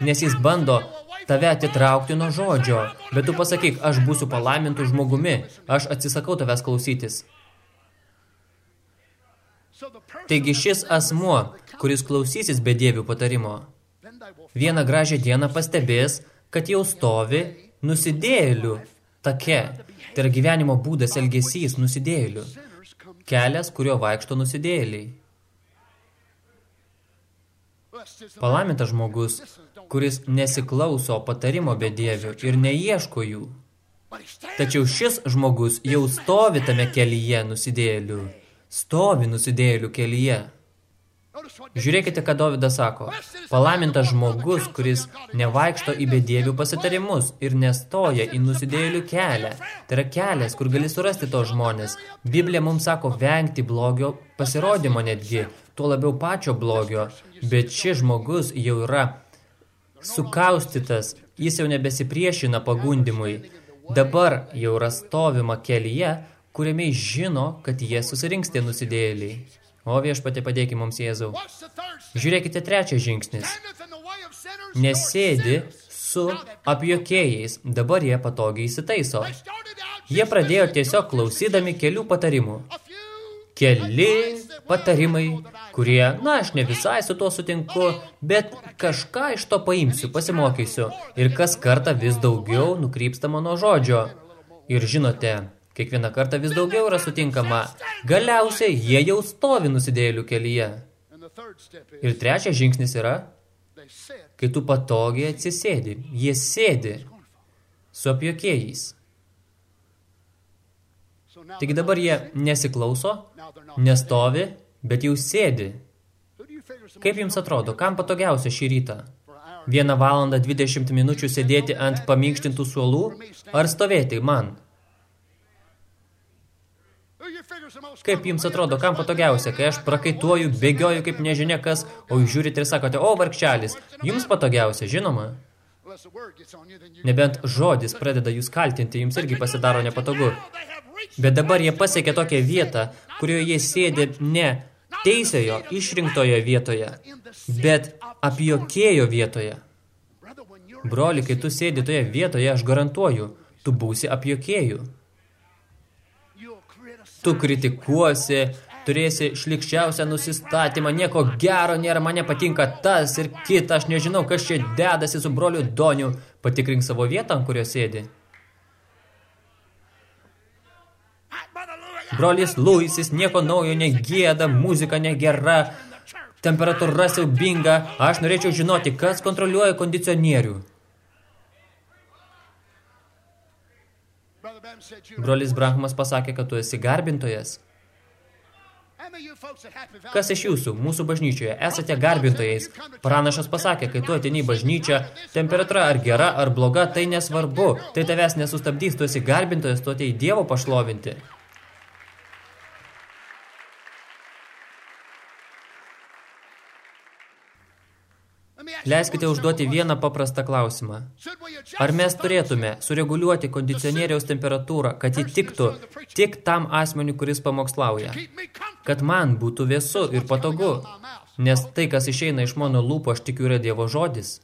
Nes jis bando tave atitraukti nuo žodžio, bet tu pasakyk, aš būsiu palaimintų žmogumi, aš atsisakau tavęs klausytis. Taigi šis asmuo, kuris klausysis bedievių patarimo, vieną gražią dieną pastebės, kad jau stovi nusidėjėlių take. Tai yra gyvenimo būdas, elgesys nusidėjėlių kelias, kurio vaikšto nusidėjėliai. Palaimintas žmogus, kuris nesiklauso patarimo bedievių ir neieško jų. Tačiau šis žmogus jau stovi tame kelyje nusidėjėlių. Stovi nusidėjėlių kelyje. Žiūrėkite, ką Dovydas sako. Palaimintas žmogus, kuris nevaikšto į bedievių pasitarimus ir nestoja į nusidėjėlių kelią. Tai yra kelias, kur gali surasti to žmonės. Biblija mums sako vengti blogio pasirodymo netgi, tuo labiau pačio blogio. Bet šis žmogus jau yra sukaustytas, jis jau nebesipriešina pagundimui. Dabar jau yra stovima kelyje, kuriame žino, kad jie susirinks tie nusidėjėliai. O viešpatė padėki mums Jėzau. Žiūrėkite trečias žingsnis. Nesėdi su apjokėjais, dabar jie patogiai įsitaiso. Jie pradėjo tiesiog klausydami kelių patarimų. Keli patarimai, kurie, na, aš ne visai su tuo sutinku, bet kažką iš to paimsiu, pasimokysiu. Ir kas kartą vis daugiau nukrypstama nuo žodžio. Ir žinote, Kiekvieną kartą vis daugiau yra sutinkama. Galiausiai jie jau stovi nusidėlių kelyje. Ir trečias žingsnis yra, kai tu patogiai atsisėdi. Jie sėdi su apjokėjais. Taigi dabar jie nesiklauso, nestovi, bet jau sėdi. Kaip jums atrodo, kam patogiausia šį rytą? Vieną valandą 20 minučių sėdėti ant paminkštintų suolų ar stovėti man? Kaip jums atrodo, kam patogiausia, kai aš prakaituoju, bėgioju kaip nežinia kas, o jūs žiūrite ir sakote, o vargšelis, jums patogiausia, žinoma. Nebent žodis pradeda jūs kaltinti, jums irgi pasidaro nepatogu. Bet dabar jie pasiekė tokią vietą, kurioje jie sėdė ne teisėjo išrinktoje vietoje, bet apiokėjo vietoje. Broli, kai tu sėdi toje vietoje, aš garantuoju, tu būsi apiokėjų tu kritikuosi, turėsi šlikščiausią nusistatymą, nieko gero nėra, mane patinka tas ir kita, aš nežinau, kas čia dedasi su broliu Doniu, patikrink savo vietą, ant kurio sėdi. Brolis Luisis nieko naujo negėda, muzika negera, temperatūra siaubinga, aš norėčiau žinoti, kas kontroliuoja kondicionierių. Brolis Brahmas pasakė, kad tu esi garbintojas. Kas iš jūsų, mūsų bažnyčioje, esate garbintojais? Pranašas pasakė, kai tu atini į bažnyčią, temperatūra ar gera, ar bloga, tai nesvarbu. Tai tavęs nesustabdys, tu esi garbintojas, tu atei Dievo pašlovinti. Leiskite užduoti vieną paprastą klausimą. Ar mes turėtume sureguliuoti kondicionieriaus temperatūrą, kad ji tiktų tik tam asmeniu, kuris pamokslauja? Kad man būtų vėsu ir patogu, nes tai, kas išeina iš mano lūpo, aš tikiu yra Dievo žodis.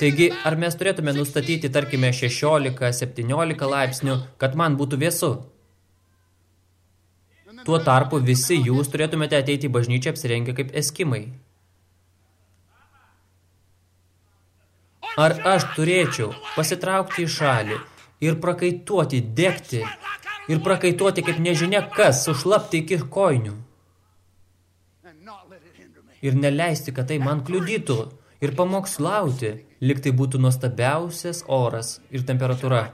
Taigi, ar mes turėtume nustatyti, tarkime, 16-17 laipsnių, kad man būtų vėsu? Tuo tarpu visi jūs turėtumėte ateiti į bažnyčią apsirengę kaip eskimai. Ar aš turėčiau pasitraukti į šalį ir prakaituoti, degti ir prakaituoti kaip nežinia kas, sušlapti iki koinių ir neleisti, kad tai man kliudytų ir pamokslauti, lyg tai būtų nuostabiausias oras ir temperatūra.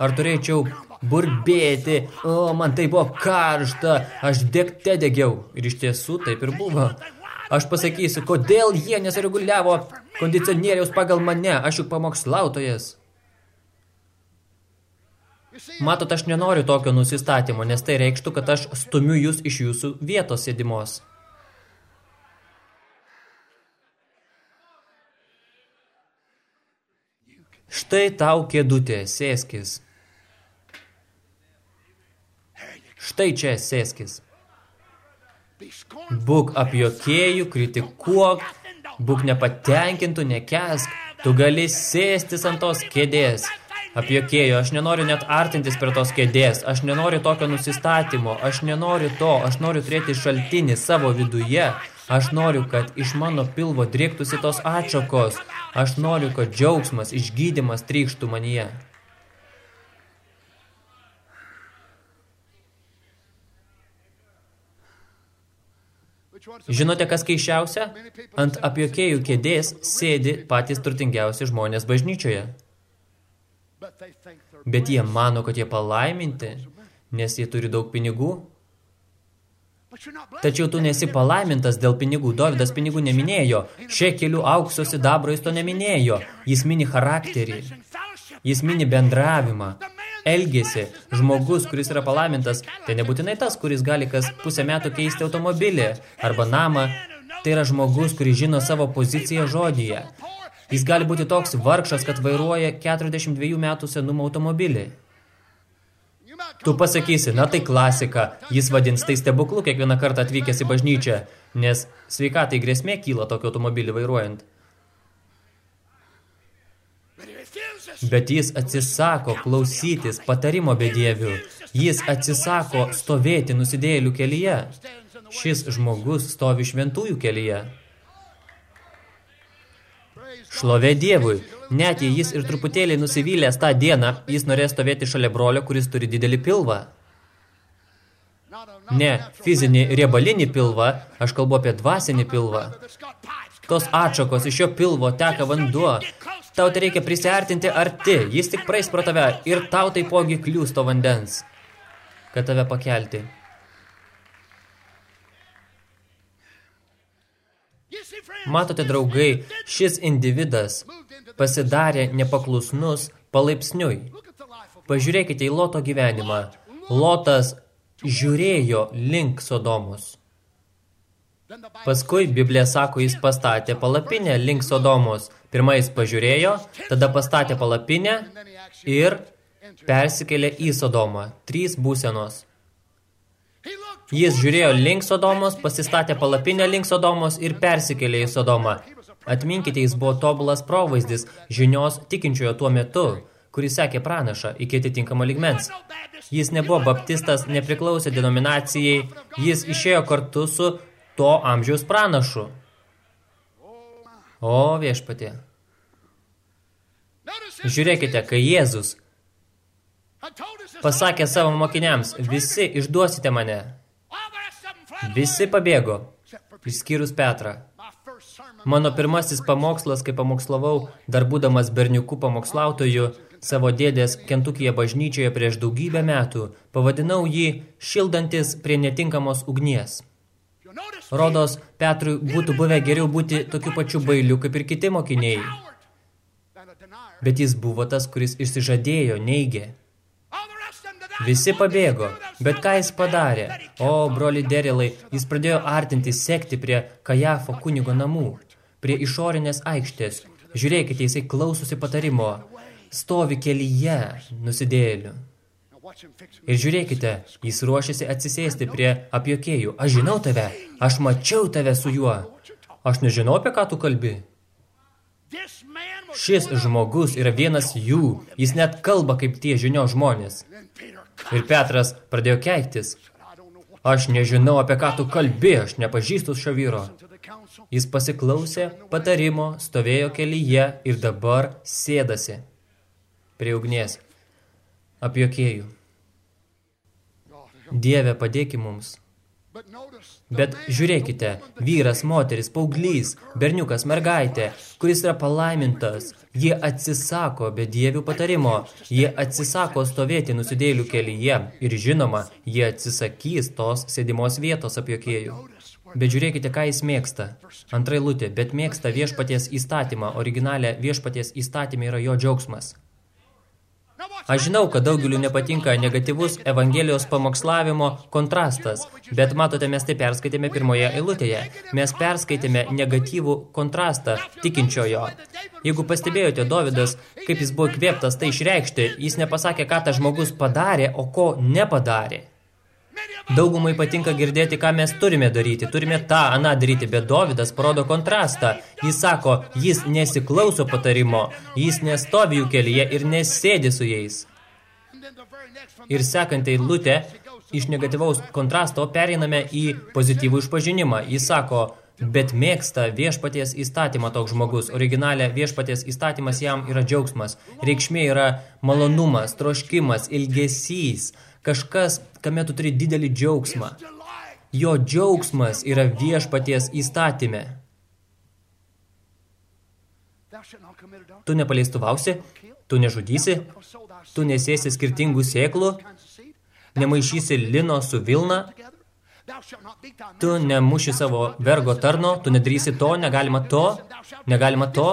Ar turėčiau burbėti, o man tai buvo karšta, aš degte degiau. Ir iš tiesų taip ir buvo. Aš pasakysiu, kodėl jie nesareguliavo kondicionieriaus pagal mane, aš juk pamokslautojas. Matot, aš nenoriu tokio nusistatymo, nes tai reikštų, kad aš stumiu jūs iš jūsų vietos sėdimos. Štai tau kėdutė, sėskis. Štai čia sėskis. Būk apjokėjų, kritikuok, būk nepatenkintų, nekesk, tu gali sėstis ant tos kėdės. Apjokėjo, aš nenoriu net artintis prie tos kėdės, aš nenoriu tokio nusistatymo, aš nenoriu to, aš noriu turėti šaltinį savo viduje, Aš noriu, kad iš mano pilvo drėktųsi tos atšakos. Aš noriu, kad džiaugsmas, išgydymas trykštų manyje. Žinote, kas keišiausia? Ant apiokėjų kėdės sėdi patys turtingiausi žmonės bažnyčioje. Bet jie mano, kad jie palaiminti, nes jie turi daug pinigų, Tačiau tu nesi palaimintas dėl pinigų. Dovydas pinigų neminėjo. Šekelių aukso sidabro jis to neminėjo. Jis mini charakterį. Jis mini bendravimą. Elgėsi. Žmogus, kuris yra palaimintas, tai nebūtinai tas, kuris gali kas pusę metų keisti automobilį arba namą. Tai yra žmogus, kuris žino savo poziciją žodyje. Jis gali būti toks vargšas, kad vairuoja 42 metų senumo automobilį. Tu pasakysi, na tai klasika, jis vadins tai stebuklu kiekvieną kartą atvykęs į bažnyčią, nes sveikatai grėsmė kyla tokio automobilį vairuojant. Bet jis atsisako klausytis patarimo bedievių. Jis atsisako stovėti nusidėjėlių kelyje. Šis žmogus stovi šventųjų kelyje. Šlovė Dievui. Net jei jis ir truputėlį nusivylęs tą dieną, jis norės stovėti šalia brolio, kuris turi didelį pilvą. Ne fizinį riebalinį pilvą, aš kalbu apie dvasinį pilvą. Tos atšakos iš jo pilvo teka vanduo. Tau tai reikia prisiartinti arti, jis tik praeis pro tave ir tau taipogi kliūs to vandens, kad tave pakelti. Matote, draugai, šis individas pasidarė nepaklusnus palaipsniui. Pažiūrėkite į Loto gyvenimą. Lotas žiūrėjo link Sodomos. Paskui Biblija sako, jis pastatė palapinę link Sodomos. Pirmą jis pažiūrėjo, tada pastatė palapinę ir persikėlė į Sodomą. Trys būsenos. Jis žiūrėjo link Sodomos, pasistatė palapinę link Sodomos ir persikėlė į Sodomą. Atminkite, jis buvo tobulas provaizdis žinios tikinčiojo tuo metu, kuris sekė pranašą iki atitinkamo ligmens. Jis nebuvo baptistas, nepriklausė denominacijai, jis išėjo kartu su to amžiaus pranašu. O viešpatė. Žiūrėkite, kai Jėzus pasakė savo mokiniams, visi išduosite mane. Visi pabėgo, išskyrus Petrą. Mano pirmasis pamokslas, kai pamokslavau, dar būdamas berniukų pamokslautoju, savo dėdės Kentukyje bažnyčioje prieš daugybę metų, pavadinau jį šildantis prie netinkamos ugnies. Rodos, Petrui būtų buvę geriau būti tokiu pačiu bailiu, kaip ir kiti mokiniai. Bet jis buvo tas, kuris išsižadėjo, neigė. Visi pabėgo, bet ką jis padarė? O, broli Derilai, jis pradėjo artinti sekti prie Kajafo kunigo namų, prie išorinės aikštės. Žiūrėkite, jisai klausosi patarimo, stovi kelyje nusidėlių. Ir žiūrėkite, jis ruošiasi atsisėsti prie apiokėjų. Aš žinau tave, aš mačiau tave su juo. Aš nežinau, apie ką tu kalbi. Šis žmogus yra vienas jų, jis net kalba kaip tie žinio žmonės. Ir Petras pradėjo keiktis. aš nežinau, apie ką tu kalbi, aš nepažįstu šio vyro. Jis pasiklausė patarimo, stovėjo kelyje ir dabar sėdasi prie ugnies. Apiokėjų. Dieve, padėki mums. Bet žiūrėkite, vyras, moteris, paauglys, berniukas, mergaitė, kuris yra palaimintas, jie atsisako be dievių patarimo, jie atsisako stovėti nusidėlių kelyje ir žinoma, jie atsisakys tos sėdimos vietos apiokėjų. Bet žiūrėkite, ką jis mėgsta. Antrai lūtė, bet mėgsta viešpaties įstatymą, originalė viešpaties įstatymė yra jo džiaugsmas. Aš žinau, kad daugeliu nepatinka negatyvus Evangelijos pamokslavimo kontrastas, bet matote, mes tai perskaitėme pirmoje eilutėje. Mes perskaitėme negatyvų kontrastą tikinčiojo. Jeigu pastebėjote, Dovydas, kaip jis buvo kvėptas tai išreikšti, jis nepasakė, ką tas žmogus padarė, o ko nepadarė. Daugumai patinka girdėti, ką mes turime daryti. Turime tą, aną daryti, bet Dovydas parodo kontrastą. Jis sako, jis nesiklauso patarimo, jis nestovi jų kelyje ir nesėdi su jais. Ir sekant eilutę, iš negatyvaus kontrasto pereiname į pozityvų išpažinimą. Jis sako, bet mėgsta viešpaties įstatymą toks žmogus. Originalė viešpaties įstatymas jam yra džiaugsmas. Reikšmė yra malonumas, troškimas, ilgesys – kažkas, kame tu turi didelį džiaugsmą. Jo džiaugsmas yra viešpaties įstatymė. Tu nepaleistuvausi, tu nežudysi, tu nesėsi skirtingų sėklų, nemaišysi lino su vilna, tu nemuši savo vergo tarno, tu nedarysi to, negalima to, negalima to,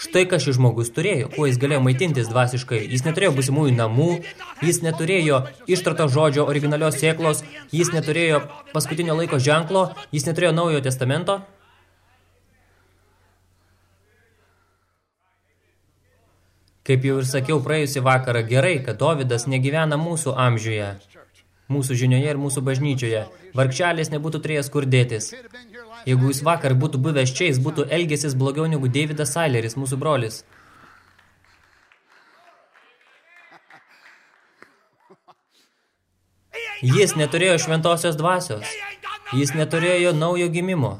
Štai ką šis žmogus turėjo, kuo jis galėjo maitintis dvasiškai. Jis neturėjo būsimųjų namų, jis neturėjo ištrato žodžio originalios sėklos, jis neturėjo paskutinio laiko ženklo, jis neturėjo naujojo testamento. Kaip jau ir sakiau praėjusį vakarą, gerai, kad Dovydas negyvena mūsų amžiuje, mūsų žinioje ir mūsų bažnyčioje. Vargšelis nebūtų turėjęs kur dėtis. Jeigu jis vakar būtų buvęs čia, jis būtų elgęsis blogiau negu Davidas Saileris, mūsų brolis. Jis neturėjo šventosios dvasios. Jis neturėjo naujo gimimo.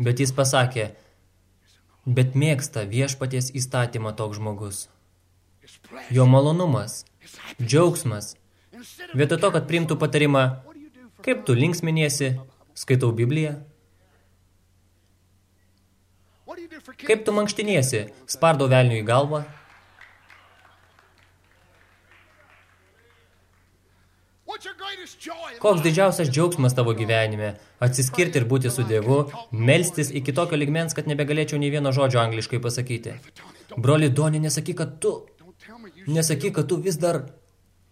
Bet jis pasakė, bet mėgsta viešpaties įstatymą toks žmogus. Jo malonumas, džiaugsmas – Vietoj to, kad priimtų patarimą, kaip tu linksminiesi, skaitau Bibliją. Kaip tu mankštiniesi, spardau velnių į galvą. Koks didžiausias džiaugsmas tavo gyvenime – atsiskirti ir būti su Dievu, melstis iki tokio ligmens, kad nebegalėčiau nei vieno žodžio angliškai pasakyti. Broli Doni, nesakyk, kad tu, nesakyk, kad tu vis dar...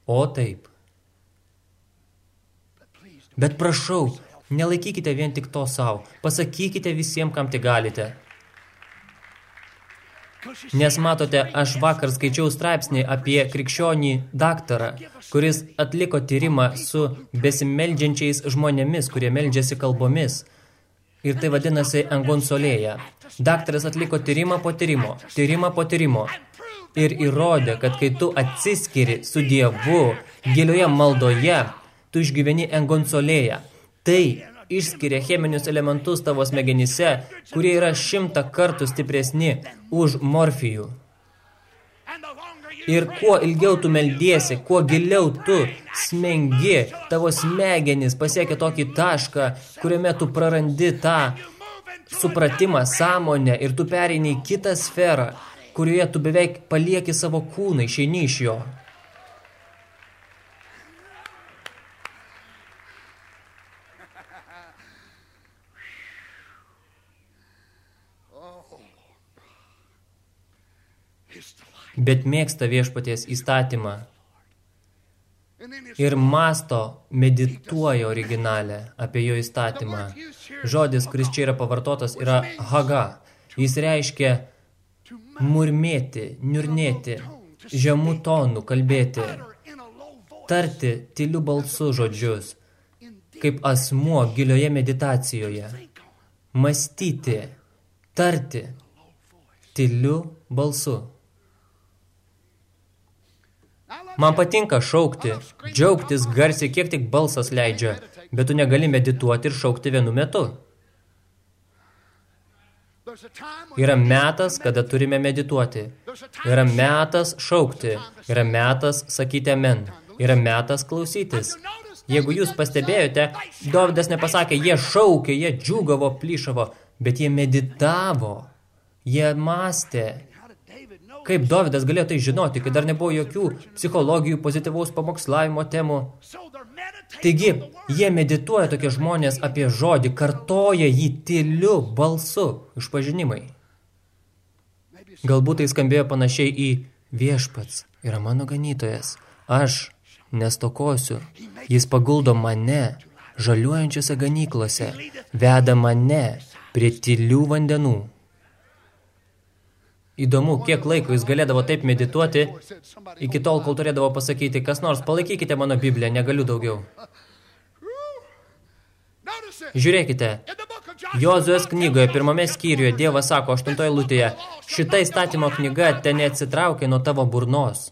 O taip. Bet prašau, nelaikykite vien tik to savo. Pasakykite visiems, kam tik galite. Nes matote, aš vakar skaičiau straipsnį apie krikščionį daktarą, kuris atliko tyrimą su besimeldžiančiais žmonėmis, kurie meldžiasi kalbomis. Ir tai vadinasi angonsolėja. Daktaras atliko tyrimą po tyrimo, tyrimą po tyrimo. Ir įrodė, kad kai tu atsiskiri su Dievu gilioje maldoje, tu išgyveni engonsolėją. Tai išskiria cheminius elementus tavo smegenyse, kurie yra šimtą kartų stipresni už morfijų. Ir kuo ilgiau tu meldiesi, kuo giliau tu smengi, tavo smegenys pasiekia tokį tašką, kuriame tu prarandi tą supratimą, sąmonę ir tu pereini į kitą sferą, kurioje tu beveik palieki savo kūną, išeini iš jo. bet mėgsta viešpaties įstatymą ir masto, medituoja originalę apie jo įstatymą. Žodis, kuris čia yra pavartotas, yra haga. Jis reiškia murmėti, niurnėti, žemų tonų kalbėti, tarti tylių balsų žodžius, kaip asmuo gilioje meditacijoje, mąstyti, tarti tylių balsų. Man patinka šaukti, džiaugtis garsiai, kiek tik balsas leidžia, bet tu negali medituoti ir šaukti vienu metu. Yra metas, kada turime medituoti. Yra metas šaukti. Yra metas sakyti amen. Yra metas klausytis. Jeigu jūs pastebėjote, Dovydas nepasakė, jie šaukė, jie džiūgavo, plyšavo, bet jie meditavo. Jie mąstė. Kaip Dovydas galėjo tai žinoti, kai dar nebuvo jokių psichologijų, pozityvaus pamokslavimo temų. Taigi, jie medituoja tokie žmonės apie žodį, kartoja jį tyliu balsu, išpažinimai. Galbūt tai skambėjo panašiai į viešpats yra mano ganytojas. Aš nestokosiu. Jis paguldo mane žaliuojančiose ganyklose, veda mane prie tylių vandenų. Įdomu, kiek laiko jis galėdavo taip medituoti, iki tol, kol turėdavo pasakyti, kas nors, palaikykite mano Bibliją, negaliu daugiau. Žiūrėkite, Jozuės knygoje pirmame skyriuje Dievas sako aštuntoje lūtėje, šita įstatymo knyga ten neatsitraukia nuo tavo burnos,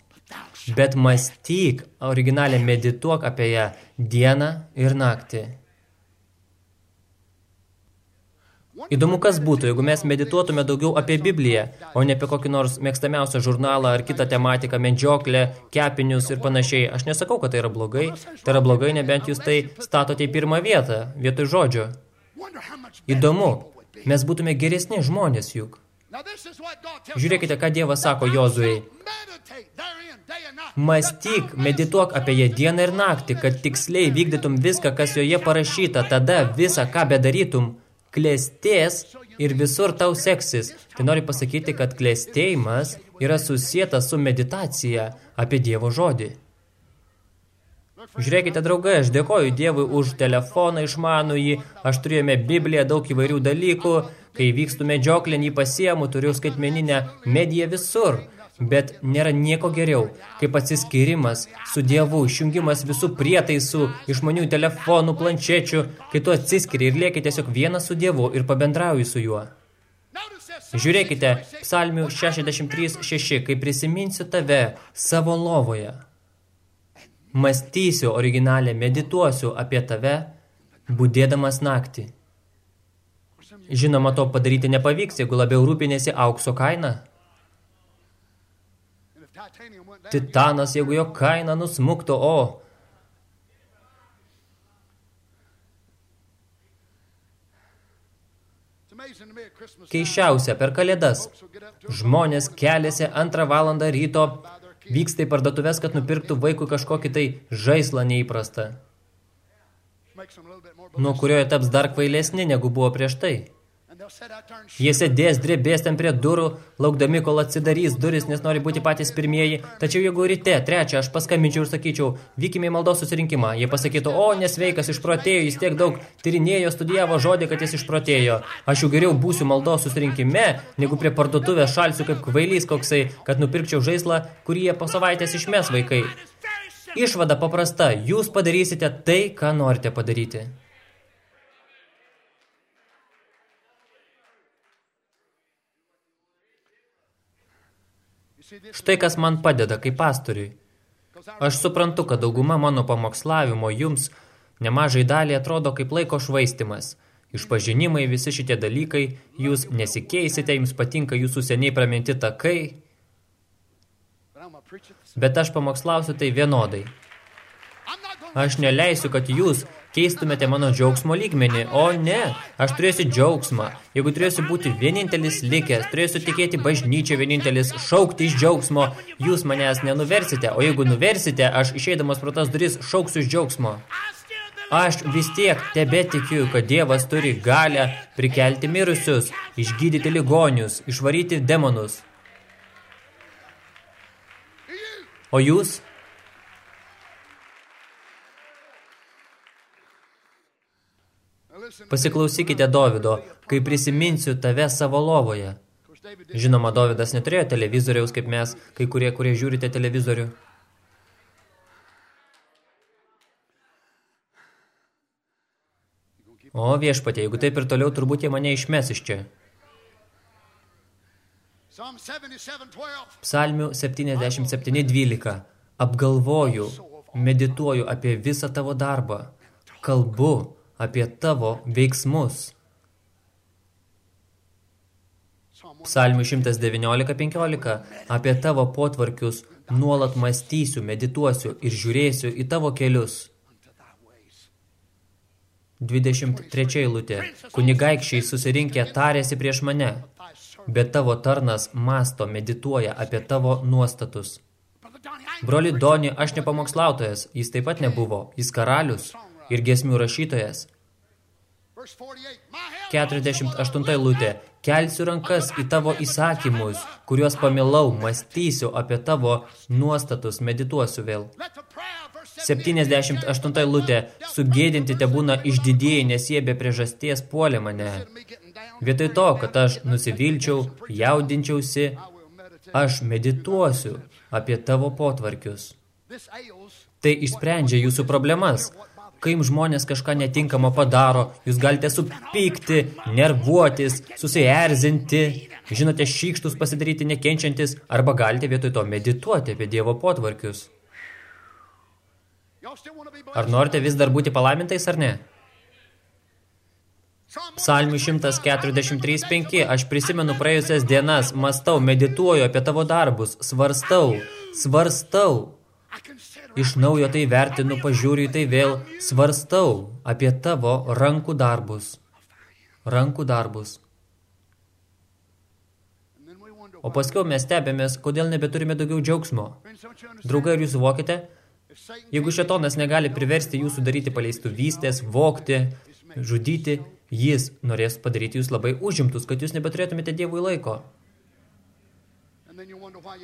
bet mąstyk, originalė medituok apie ją dieną ir naktį. Įdomu, kas būtų, jeigu mes medituotume daugiau apie Bibliją, o ne apie kokį nors mėgstamiausią žurnalą ar kitą tematiką, medžioklę, kepinius ir panašiai. Aš nesakau, kad tai yra blogai. Tai yra blogai, nebent jūs tai statote į pirmą vietą, vietoj žodžio. Įdomu, mes būtume geresni žmonės juk. Žiūrėkite, ką Dievas sako Jozuei. Mąstyk, medituok apie ją dieną ir naktį, kad tiksliai vykdytum viską, kas joje parašyta, tada visą, ką bedarytum, klėstės ir visur tau seksis. Tai nori pasakyti, kad klėstėjimas yra susijęs su meditacija apie Dievo žodį. Žiūrėkite, draugai, aš dėkoju Dievui už telefoną išmanų jį, aš turėjome Bibliją, daug įvairių dalykų, kai vykstu medžioklę, jį pasiemu, turiu skaitmeninę mediją visur. Bet nėra nieko geriau, kaip atsiskirimas su Dievu, išjungimas visų prietaisų, išmanių telefonų, planšečių, kai tu atsiskiri ir lieki tiesiog vienas su Dievu ir pabendrauji su juo. Žiūrėkite, psalmių 63.6, kai prisiminsiu tave savo lovoje. Mąstysiu originalę, medituosiu apie tave, būdėdamas naktį. Žinoma, to padaryti nepavyks, jeigu labiau rūpinėsi aukso kainą. Titanas, jeigu jo kaina nusmuktų, o... Keišiausia per kalėdas. Žmonės keliasi antrą valandą ryto, vyksta į parduotuvės, kad nupirktų vaikui kažkokį tai žaislą neįprastą, nuo kurioje taps dar kvailesni, negu buvo prieš tai. Jie sėdės, drebės ten prie durų, laukdami, kol atsidarys duris, nes nori būti patys pirmieji. Tačiau jeigu ryte, trečią, aš paskambinčiau ir sakyčiau, vykime į maldos susirinkimą, jie pasakytų, o, nesveikas, išprotėjo, jis tiek daug tyrinėjo, studijavo žodį, kad jis išprotėjo. Aš jau geriau būsiu maldos susirinkime, negu prie parduotuvės šalsiu kaip kvailys koksai, kad nupirkčiau žaislą, kurį jie po savaitės išmes vaikai. Išvada paprasta, jūs padarysite tai, ką norite padaryti. Štai kas man padeda kaip pastoriui. Aš suprantu, kad dauguma mano pamokslavimo jums nemažai dalį atrodo kaip laiko švaistimas. Išpažinimai, visi šitie dalykai, jūs nesikeisite, jums patinka jūsų seniai praminti takai. Bet aš pamokslausiu tai vienodai. Aš neleisiu, kad jūs keistumėte mano džiaugsmo lygmenį. O ne, aš turėsiu džiaugsmą. Jeigu turėsiu būti vienintelis likęs, turėsiu tikėti bažnyčia vienintelis, šaukti iš džiaugsmo, jūs manęs nenuversite. O jeigu nuversite, aš išeidamas pro tas duris šauksiu iš džiaugsmo. Aš vis tiek tebe tikiu, kad Dievas turi galę prikelti mirusius, išgydyti ligonius, išvaryti demonus. O jūs? Pasiklausykite Dovido, kai prisiminsiu tave savo lovoje. Žinoma, Dovidas neturėjo televizoriaus kaip mes, kai kurie, kurie žiūrite televizorių. O viešpatė, jeigu taip ir toliau, turbūt jie mane išmes iš čia. Psalmių 77.12. apgalvoju, medituoju apie visą tavo darbą, kalbu apie tavo veiksmus. Psalmių 119.15 apie tavo potvarkius nuolat mąstysiu, medituosiu ir žiūrėsiu į tavo kelius. 23 eilutė. Kunigaikščiai susirinkę tarėsi prieš mane, bet tavo tarnas masto, medituoja apie tavo nuostatus. Broli Doni, aš ne pamokslautojas, jis taip pat nebuvo, jis karalius ir gesmių rašytojas. 48 eilutė. Kelsiu rankas į tavo įsakymus, kuriuos pamilau, mąstysiu apie tavo nuostatus, medituosiu vėl. 78 eilutė. Sugėdinti te būna išdidėjai, nes jie be priežasties puolė mane. Vietoj to, kad aš nusivilčiau, jaudinčiausi, aš medituosiu apie tavo potvarkius. Tai išsprendžia jūsų problemas. Kai jums žmonės kažką netinkamo padaro, jūs galite supykti, nervuotis, susierzinti, žinote, šykštus pasidaryti nekenčiantis, arba galite vietoj to medituoti apie Dievo potvarkius. Ar norite vis dar būti palaimintais ar ne? Psalmių 143.5. Aš prisimenu praėjusias dienas, mastau, medituoju apie tavo darbus, svarstau, svarstau. Iš naujo tai vertinu, pažiūriu tai vėl, svarstau apie tavo rankų darbus. Rankų darbus. O paskiau mes stebėmės, kodėl nebeturime daugiau džiaugsmo. Draugai, ar jūs suvokite? Jeigu šetonas negali priversti jūsų daryti paleistuvystės, vokti, žudyti, jis norės padaryti jūs labai užimtus, kad jūs nebeturėtumėte Dievui laiko.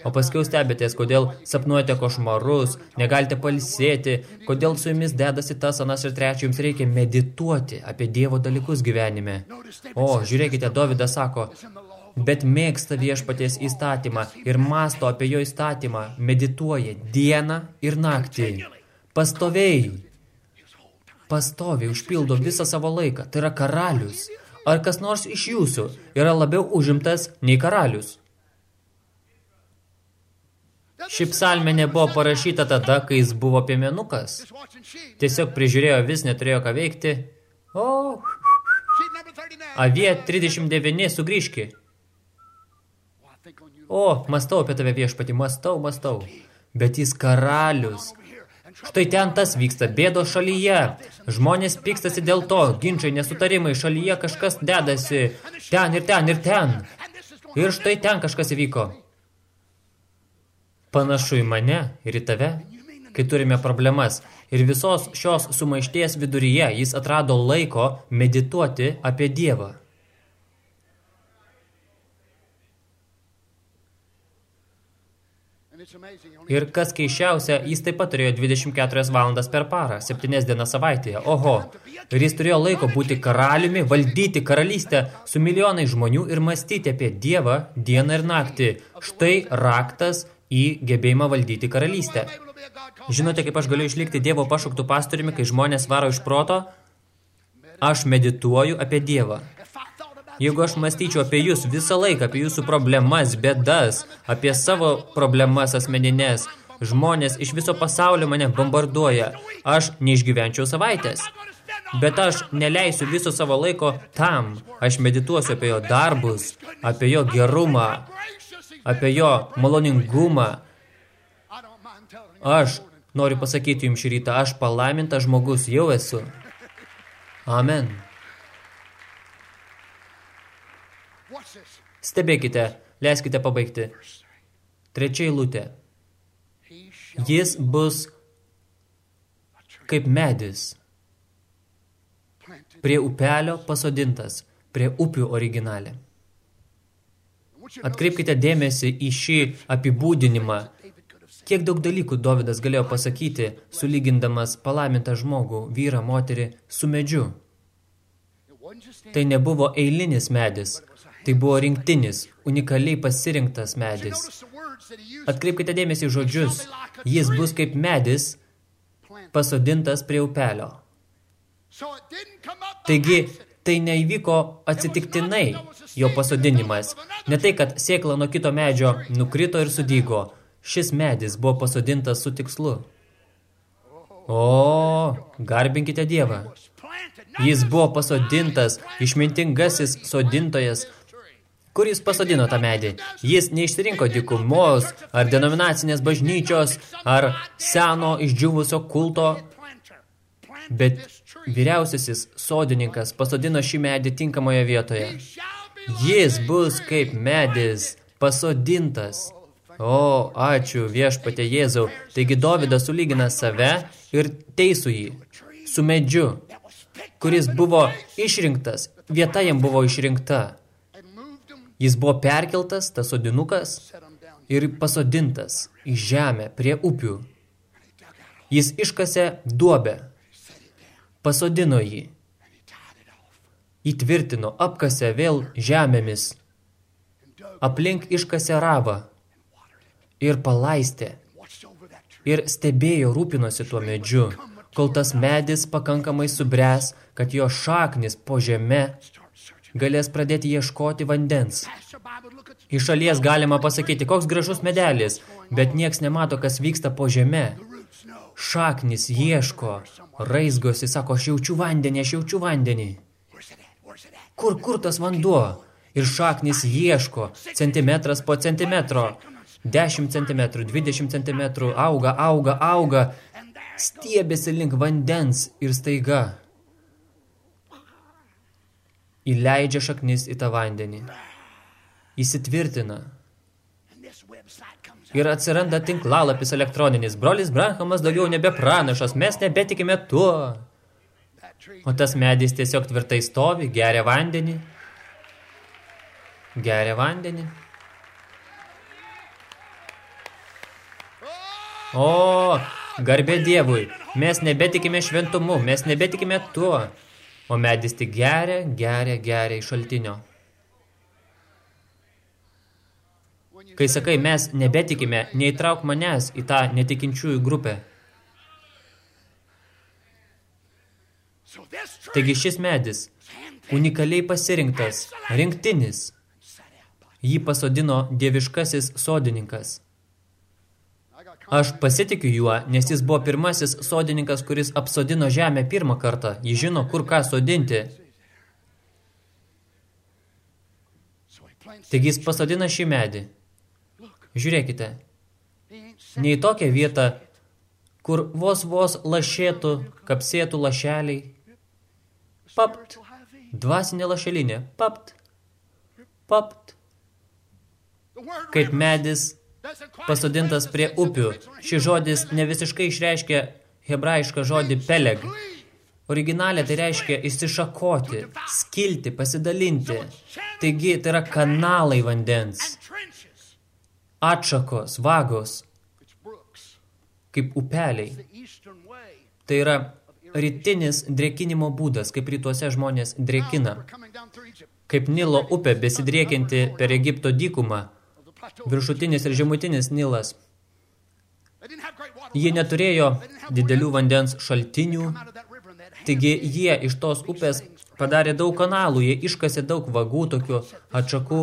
O paskiau stebėtės, kodėl sapnuojate košmarus, negalite palsėti, kodėl su jumis dedasi tas, anas ir trečia, jums reikia medituoti apie Dievo dalykus gyvenime. O, žiūrėkite, Dovydas sako, bet mėgsta viešpaties įstatymą ir masto apie jo įstatymą, medituoja dieną ir naktį. Pastoviai. Pastoviai užpildo visą savo laiką. Tai yra karalius. Ar kas nors iš jūsų yra labiau užimtas nei karalius? Ši psalmė nebuvo parašyta tada, kai jis buvo piemenukas. Tiesiog prižiūrėjo vis, neturėjo ką veikti. O, avie 39 sugrįžki. O, mastau apie tave viešpatį, mastau, mastau. Bet jis karalius. Štai ten tas vyksta, bėdo šalyje. Žmonės pykstasi dėl to, ginčiai, nesutarimai, šalyje kažkas dedasi. Ten ir ten ir ten. Ir štai ten kažkas įvyko. Panašu į mane ir į tave, kai turime problemas. Ir visos šios sumaišties viduryje jis atrado laiko medituoti apie Dievą. Ir kas keišiausia, jis taip pat turėjo 24 valandas per parą, 7 dienas savaitėje. Oho, ir jis turėjo laiko būti karaliumi, valdyti karalystę su milijonai žmonių ir mąstyti apie Dievą dieną ir naktį. Štai raktas į gebėjimą valdyti karalystę. Žinote, kaip aš galiu išlikti Dievo pašauktų pastoriumi, kai žmonės varo iš proto? Aš medituoju apie Dievą. Jeigu aš mąstyčiau apie jūs visą laiką, apie jūsų problemas, bėdas, apie savo problemas asmeninės, žmonės iš viso pasaulio mane bombarduoja, aš neišgyvenčiau savaitės. Bet aš neleisiu viso savo laiko tam. Aš medituosiu apie jo darbus, apie jo gerumą, apie jo maloningumą. Aš noriu pasakyti jums šį rytą, aš palaimintas žmogus jau esu. Amen. Stebėkite, leiskite pabaigti. Trečia eilutė. Jis bus kaip medis, prie upelio pasodintas, prie upių originalė. Atkreipkite dėmesį į šį apibūdinimą. Kiek daug dalykų Dovydas galėjo pasakyti, sulygindamas palaimintą žmogų, vyrą, moterį, su medžiu. Tai nebuvo eilinis medis, tai buvo rinktinis, unikaliai pasirinktas medis. Atkreipkite dėmesį į žodžius, jis bus kaip medis, pasodintas prie upelio. Taigi, tai neįvyko atsitiktinai jo pasodinimas. Ne tai, kad sėkla nuo kito medžio nukrito ir sudygo. Šis medis buvo pasodintas su tikslu. O, garbinkite Dievą. Jis buvo pasodintas, išmintingasis sodintojas. Kur jis pasodino tą medį? Jis neišsirinko dikumos, ar denominacinės bažnyčios, ar seno išdžiūvusio kulto, bet vyriausiasis sodininkas pasodino šį medį tinkamoje vietoje. Jis bus kaip medis, pasodintas. O, ačiū viešpatė Jėzau. Taigi Dovydas sulygina save ir teisų jį su medžiu, kuris buvo išrinktas, vieta jam buvo išrinkta. Jis buvo perkeltas, tas sodinukas, ir pasodintas į žemę prie upių. Jis iškasė duobę, pasodino jį, įtvirtino, apkasė vėl žemėmis, aplink iškasė ravą ir palaistė ir stebėjo rūpinosi tuo medžiu, kol tas medis pakankamai subręs, kad jo šaknis po žeme galės pradėti ieškoti vandens. Iš šalies galima pasakyti, koks gražus medelis, bet nieks nemato, kas vyksta po žeme. Šaknis ieško, raizgosi, sako, aš jaučiu vandenį, aš jaučiu vandenį. Kur, kur tas vanduo? Ir šaknis ieško, centimetras po centimetro, 10 cm, 20 cm, auga, auga, auga, stiebėsi link vandens ir staiga įleidžia šaknis į tą vandenį, įsitvirtina. Ir atsiranda tinklalapis elektroninis. Brolis Branhamas daugiau nebe pranašas, mes nebetikime tuo. O tas medis tiesiog tvirtai stovi, geria vandenį. Geria vandenį. O, garbė Dievui, mes nebetikime šventumu, mes nebetikime tuo. O medis tik geria, geria, geria iš šaltinio. Kai sakai, mes nebetikime, neįtrauk manęs į tą netikinčiųjų grupę. Taigi šis medis, unikaliai pasirinktas, rinktinis, jį pasodino dieviškasis sodininkas – Aš pasitikiu juo, nes jis buvo pirmasis sodininkas, kuris apsodino žemę pirmą kartą. Jis žino, kur ką sodinti. Taigi jis pasodina šį medį. Žiūrėkite. Ne į tokią vietą, kur vos vos lašėtų, kapsėtų lašeliai. Papt. Dvasinė lašelinė. Papt. Papt. Kaip medis pasodintas prie upių. Šis žodis ne visiškai išreiškia hebrajišką žodį peleg. Originalė tai reiškia išsišakoti, skilti, pasidalinti. Taigi tai yra kanalai vandens. Atšakos, vagos, kaip upeliai. Tai yra rytinis drėkinimo būdas, kaip rytuose žmonės drėkina. Kaip Nilo upė besidrėkinti per Egipto dykumą – viršutinis ir žemutinis Nilas. Jie neturėjo didelių vandens šaltinių, taigi jie iš tos upės padarė daug kanalų, jie iškasė daug vagų, tokių atšakų.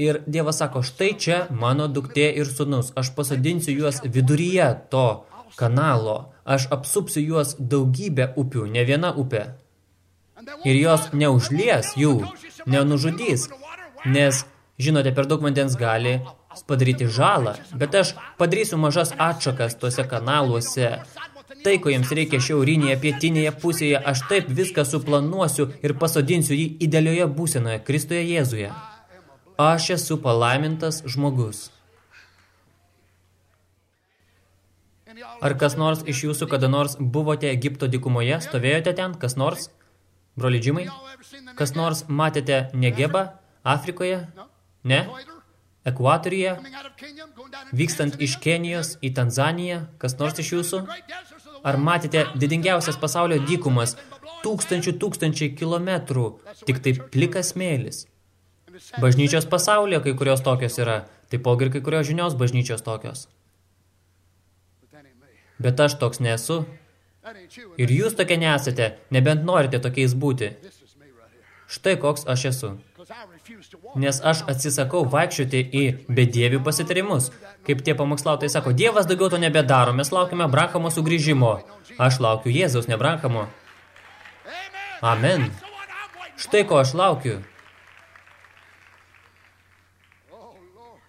Ir Dievas sako, štai čia mano duktė ir sunus, aš pasodinsiu juos viduryje to kanalo, aš apsupsiu juos daugybę upių, ne viena upė. Ir jos neužlies jų, nenužudys, nes Žinote, per daug vandens gali padaryti žalą, bet aš padarysiu mažas atšakas tuose kanaluose. Tai, ko jiems reikia šiaurinėje, pietinėje pusėje, aš taip viską suplanuosiu ir pasodinsiu jį idealioje būsenoje, Kristoje Jėzuje. Aš esu palaimintas žmogus. Ar kas nors iš jūsų kada nors buvote Egipto dykumoje, stovėjote ten, kas nors? Brolidžimai? Kas nors matėte Negebą, Afrikoje? Ne? Ekvatorija, vykstant iš Kenijos į Tanzaniją, kas nors iš jūsų? Ar matėte didingiausias pasaulio dykumas, tūkstančių tūkstančiai kilometrų, tik tai plikas smėlis? Bažnyčios pasaulyje kai kurios tokios yra, taipogi ir kai kurios žinios bažnyčios tokios. Bet aš toks nesu. Ir jūs tokie nesate, nebent norite tokiais būti. Štai koks aš esu. Nes aš atsisakau vaikščioti į bedievių pasitarimus. Kaip tie pamokslautai sako, Dievas daugiau to nebedaro, mes laukime Abrahamo sugrįžimo. Aš laukiu Jėzaus, ne Abrahamo. Amen. Štai ko aš laukiu.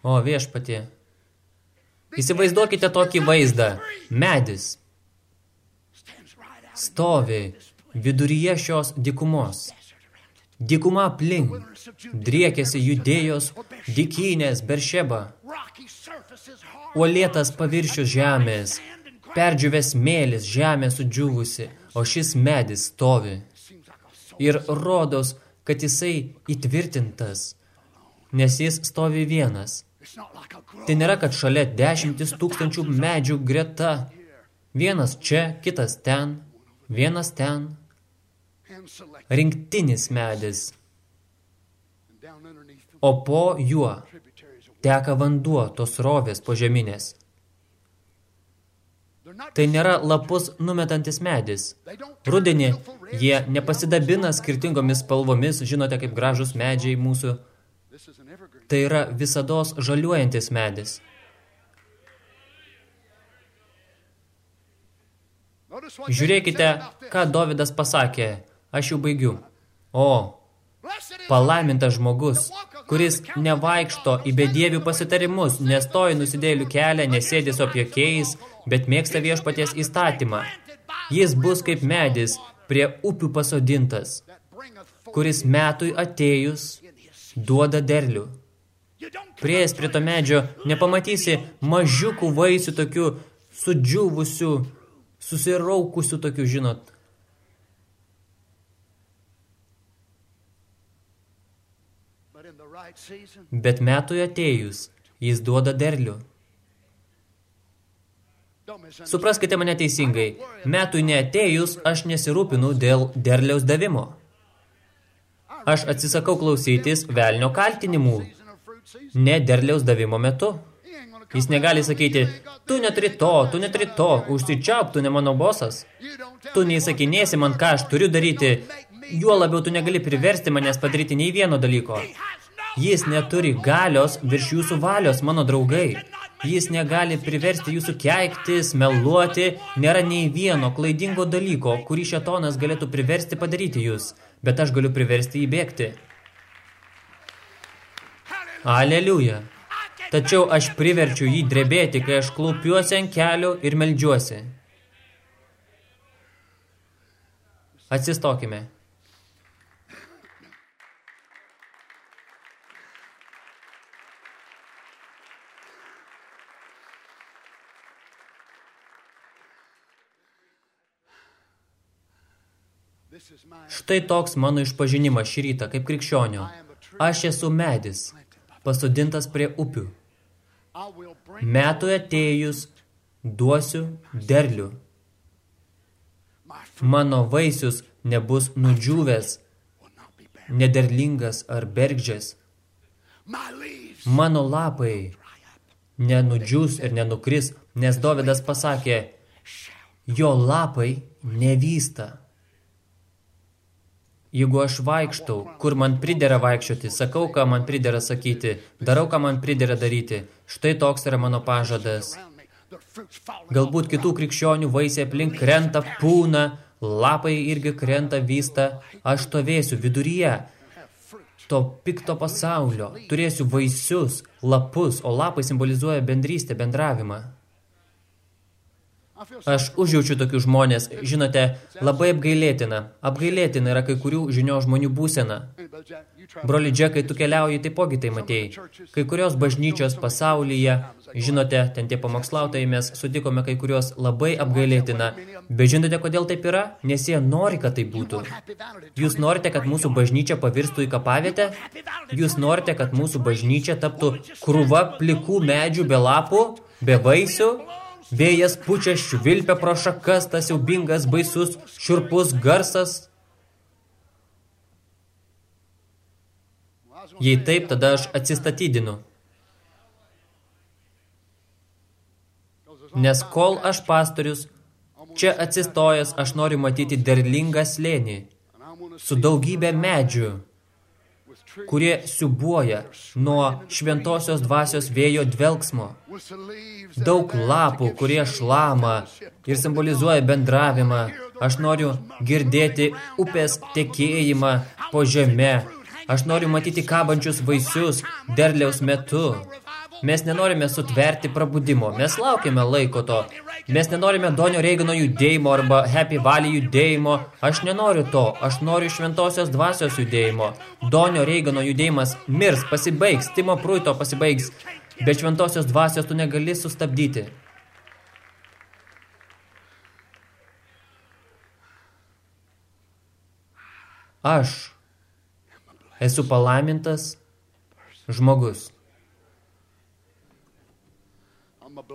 O viešpatie. Įsivaizduokite tokį vaizdą. Medis stovi viduryje šios dikumos. Dikuma aplink, driekėsi judėjos, dikynės, beršeba, uolėtas paviršius žemės, perdžiuvęs mėlis, žemė sudžiuvusi, o šis medis stovi. Ir rodos, kad jisai įtvirtintas, nes jis stovi vienas. Tai nėra, kad šalia dešimtis tūkstančių medžių greta. Vienas čia, kitas ten, vienas ten, rinktinis medis, o po juo teka vanduo tos rovės požeminės. Tai nėra lapus numetantis medis. Rudenį jie nepasidabina skirtingomis spalvomis, žinote, kaip gražus medžiai mūsų. Tai yra visados žaliuojantis medis. Žiūrėkite, ką Dovydas pasakė. Aš jau baigiu. O, palaimintas žmogus, kuris nevaikšto į bedievių pasitarimus, nestoja nusidėlių kelią, nesėdi su apjokiais, bet mėgsta viešpaties įstatymą. Jis bus kaip medis prie upių pasodintas, kuris metui atėjus duoda derlių. Prieės prie to medžio nepamatysi mažiukų vaisių tokių sudžiūvusių, susiraukusių tokių, žinot. Bet metui atėjus, jis duoda derlių. Supraskite mane teisingai, metui neatėjus aš nesirūpinu dėl derliaus davimo. Aš atsisakau klausytis velnio kaltinimų, ne derliaus davimo metu. Jis negali sakyti, tu neturi to, tu neturi to, užsičiauk, tu ne mano bosas. Tu neįsakinėsi man, ką aš turiu daryti, juo labiau tu negali priversti manęs padaryti nei vieno dalyko. Jis neturi galios virš jūsų valios, mano draugai. Jis negali priversti jūsų keiktis, meluoti, nėra nei vieno klaidingo dalyko, kurį šetonas galėtų priversti padaryti jūs, bet aš galiu priversti jį bėgti. Aleliuja. Tačiau aš priverčiu jį drebėti, kai aš klaupiuosi ant kelių ir meldžiuosi. Atsistokime. Štai toks mano išpažinimas šį rytą kaip krikščionio. Aš esu medis, pasodintas prie upių. Metui atėjus duosiu derlių. Mano vaisius nebus nudžiūvęs, nederlingas ar bergždžias. Mano lapai nenudžiūs ir nenukris, nes Dovydas pasakė, jo lapai nevysta. Jeigu aš vaikštau, kur man pridera vaikščioti, sakau, ką man pridera sakyti, darau, ką man pridera daryti, štai toks yra mano pažadas. Galbūt kitų krikščionių vaisiai aplink krenta, pūna, lapai irgi krenta, vysta, aš stovėsiu viduryje to pikto pasaulio, turėsiu vaisius, lapus, o lapai simbolizuoja bendrystę, bendravimą. Aš užjaučiu tokių žmonės, žinote, labai apgailėtina. Apgailėtina yra kai kurių žinio žmonių būsena. Broli Džekai, tu keliauji, taipogi tai matėjai. Kai kurios bažnyčios pasaulyje, žinote, ten tie pamokslautojai mes sutikome kai kurios labai apgailėtina. Bet žinote, kodėl taip yra? Nes jie nori, kad tai būtų. Jūs norite, kad mūsų bažnyčia pavirstų į kapavietę? Jūs norite, kad mūsų bažnyčia taptų krūva plikų medžių be lapų, be vaisių? Vėjas pučia švilpia pro šakas, tas siaubingas, baisus, šiurpus garsas. Jei taip, tada aš atsistatydinu. Nes kol aš pastorius, čia atsistojęs, aš noriu matyti derlingą slėnį, su daugybė medžių, kurie siubuoja nuo šventosios dvasios vėjo dvelgsmo. Daug lapų, kurie šlama ir simbolizuoja bendravimą. Aš noriu girdėti upės tekėjimą po žeme. Aš noriu matyti kabančius vaisius derliaus metu. Mes nenorime sutverti prabudimo, mes laukiame laiko to. Mes nenorime Donio Reigano judėjimo arba Happy Valley judėjimo. Aš nenoriu to, aš noriu šventosios dvasios judėjimo. Donio Reigano judėjimas mirs, pasibaigs, Timo Pruito pasibaigs. Bet šventosios dvasios tu negali sustabdyti. Aš esu palaimintas žmogus.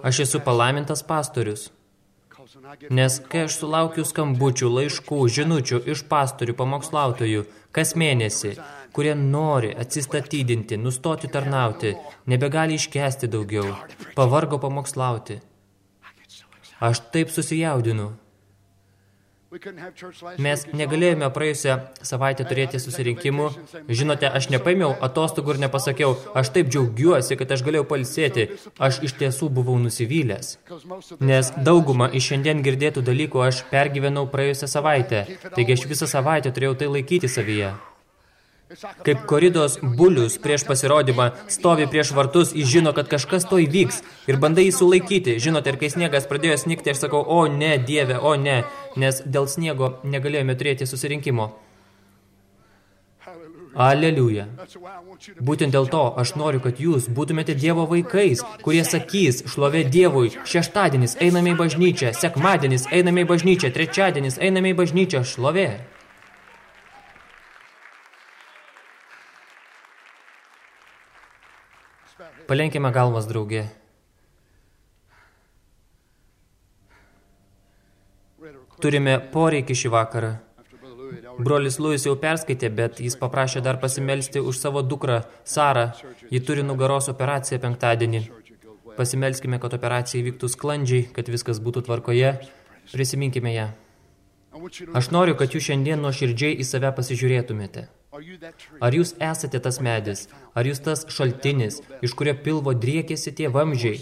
Aš esu palaimintas pastorius. Nes kai aš sulaukiu skambučių, laiškų, žinučių iš pastorių pamokslautojų kas mėnesį, kurie nori atsistatydinti, nustoti tarnauti, nebegali iškesti daugiau, pavargo pamokslauti. Aš taip susijaudinu. Mes negalėjome praėjusią savaitę turėti susirinkimų. Žinote, aš nepaimiau atostogų ir nepasakiau, aš taip džiaugiuosi, kad aš galėjau palsėti. Aš iš tiesų buvau nusivylęs. Nes daugumą iš šiandien girdėtų dalykų aš pergyvenau praėjusią savaitę. Taigi aš visą savaitę turėjau tai laikyti savyje. Kaip koridos bulius prieš pasirodymą stovi prieš vartus, jis žino, kad kažkas to įvyks ir bandai jį sulaikyti. Žinote, ir kai sniegas pradėjo snikti, aš sakau, o ne, dieve, o ne, nes dėl sniego negalėjome turėti susirinkimo. Aleliuja. Būtent dėl to aš noriu, kad jūs būtumėte Dievo vaikais, kurie sakys, šlovė Dievui, šeštadienis einame į bažnyčią, sekmadienis einame į bažnyčią, trečiadienis einame į bažnyčią, šlovė. Palenkime galvas, draugė. Turime poreikį šį vakarą. Brolis Luis jau perskaitė, bet jis paprašė dar pasimelsti už savo dukrą, Sarą. Ji turi nugaros operaciją penktadienį. Pasimelskime, kad operacija įvyktų sklandžiai, kad viskas būtų tvarkoje. Prisiminkime ją. Aš noriu, kad jūs šiandien nuoširdžiai į save pasižiūrėtumėte. Ar jūs esate tas medis? Ar jūs tas šaltinis, iš kurio pilvo driekėsi tie vamžiai?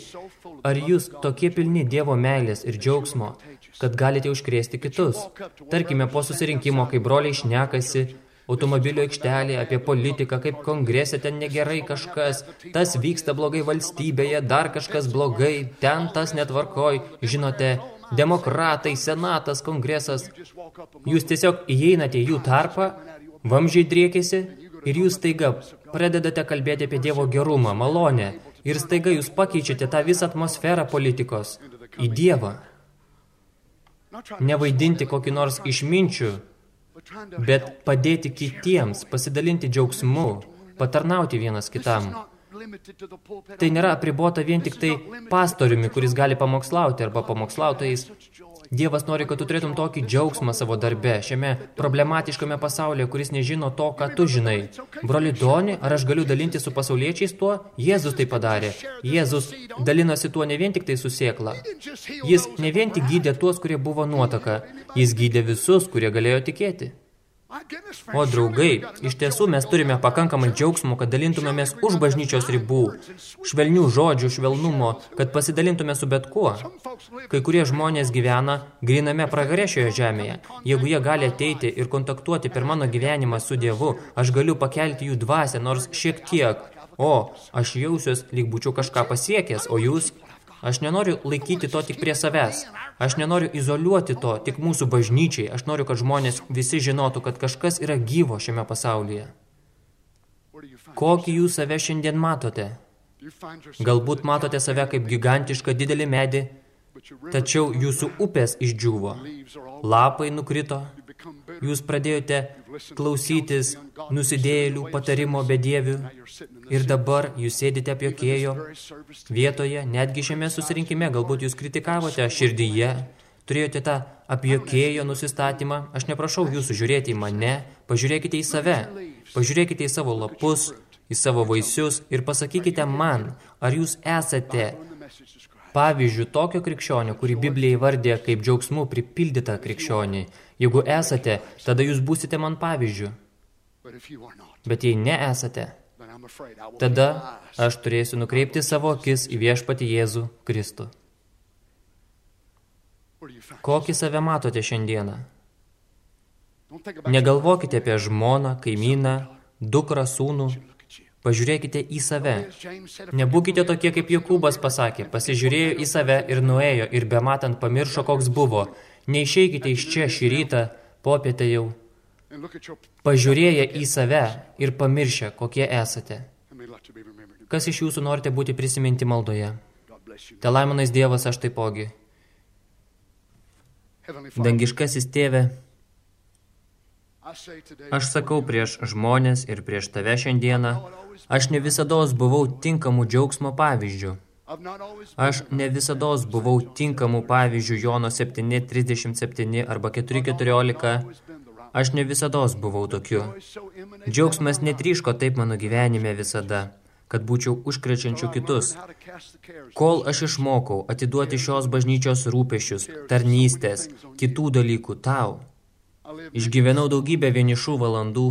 Ar jūs tokie pilni Dievo meilės ir džiaugsmo, kad galite užkrėsti kitus? Tarkime, po susirinkimo, kai broliai šnekasi, automobilio aikštelėje, apie politiką, kaip kongrese ten negerai kažkas, tas vyksta blogai valstybėje, dar kažkas blogai, ten tas netvarkoj, žinote, demokratai, senatas, kongresas. Jūs tiesiog įeinate jų tarpą Vamžiai driekėsi ir jūs staiga pradedate kalbėti apie Dievo gerumą, malonę ir staiga jūs pakeičiate tą visą atmosferą politikos į Dievą. Nevaidinti kokį nors išminčių, bet padėti kitiems, pasidalinti džiaugsmu, patarnauti vienas kitam. Tai nėra apribota vien tik tai pastoriumi, kuris gali pamokslauti arba pamokslautojais, Dievas nori, kad tu turėtum tokį džiaugsmą savo darbe, šiame problematiškame pasaulyje, kuris nežino to, ką tu žinai. Broli Doni, ar aš galiu dalinti su pasauliečiais tuo? Jėzus tai padarė. Jėzus dalinosi tuo ne vien tik tai su sėkla. Jis ne vien tik gydė tuos, kurie buvo nuotaka. Jis gydė visus, kurie galėjo tikėti. O draugai, iš tiesų mes turime pakankamai džiaugsmo, kad dalintumėmės už bažnyčios ribų, švelnių žodžių, švelnumo, kad pasidalintume su bet kuo. Kai kurie žmonės gyvena griname pragare šioje žemėje. Jeigu jie gali ateiti ir kontaktuoti per mano gyvenimą su Dievu, aš galiu pakelti jų dvasę, nors šiek tiek. O, aš jausiuos, lyg būčiau kažką pasiekęs, o jūs Aš nenoriu laikyti to tik prie savęs. Aš nenoriu izoliuoti to tik mūsų bažnyčiai. Aš noriu, kad žmonės visi žinotų, kad kažkas yra gyvo šiame pasaulyje. Kokį jūs save šiandien matote? Galbūt matote save kaip gigantišką didelį medį, tačiau jūsų upės išdžiūvo. Lapai nukrito, Jūs pradėjote klausytis nusidėjėlių patarimo bedievių. ir dabar jūs sėdite apjokėjo vietoje, netgi šiame susirinkime, galbūt jūs kritikavote širdyje, turėjote tą apjokėjo nusistatymą. Aš neprašau jūsų žiūrėti į mane, pažiūrėkite į save, pažiūrėkite į savo lapus, į savo vaisius ir pasakykite man, ar jūs esate pavyzdžių tokio krikščionio, kurį Biblija įvardė kaip džiaugsmų pripildytą krikščionį, Jeigu esate, tada jūs būsite man pavyzdžių. Bet jei neesate, tada aš turėsiu nukreipti savo akis į viešpatį Jėzų Kristų. Kokį save matote šiandieną? Negalvokite apie žmoną, kaimyną, dukrą, sūnų. Pažiūrėkite į save. Nebūkite tokie, kaip Jokūbas pasakė. Pasižiūrėjo į save ir nuėjo ir bematant pamiršo, koks buvo. Neišeikite iš čia šį rytą, popietę jau. Pažiūrėję į save ir pamiršę, kokie esate. Kas iš jūsų norite būti prisiminti maldoje? Te laimonais Dievas aš taipogi. Dangiškasis tėve, aš sakau prieš žmonės ir prieš tave šiandieną, aš ne visados buvau tinkamų džiaugsmo pavyzdžių. Aš ne visados buvau tinkamų pavyzdžių Jono 7.37 arba 4.14. Aš ne visados buvau tokiu. Džiaugsmas netryško taip mano gyvenime visada kad būčiau užkrečiančių kitus. Kol aš išmokau atiduoti šios bažnyčios rūpešius, tarnystės, kitų dalykų tau, išgyvenau daugybę vienišų valandų,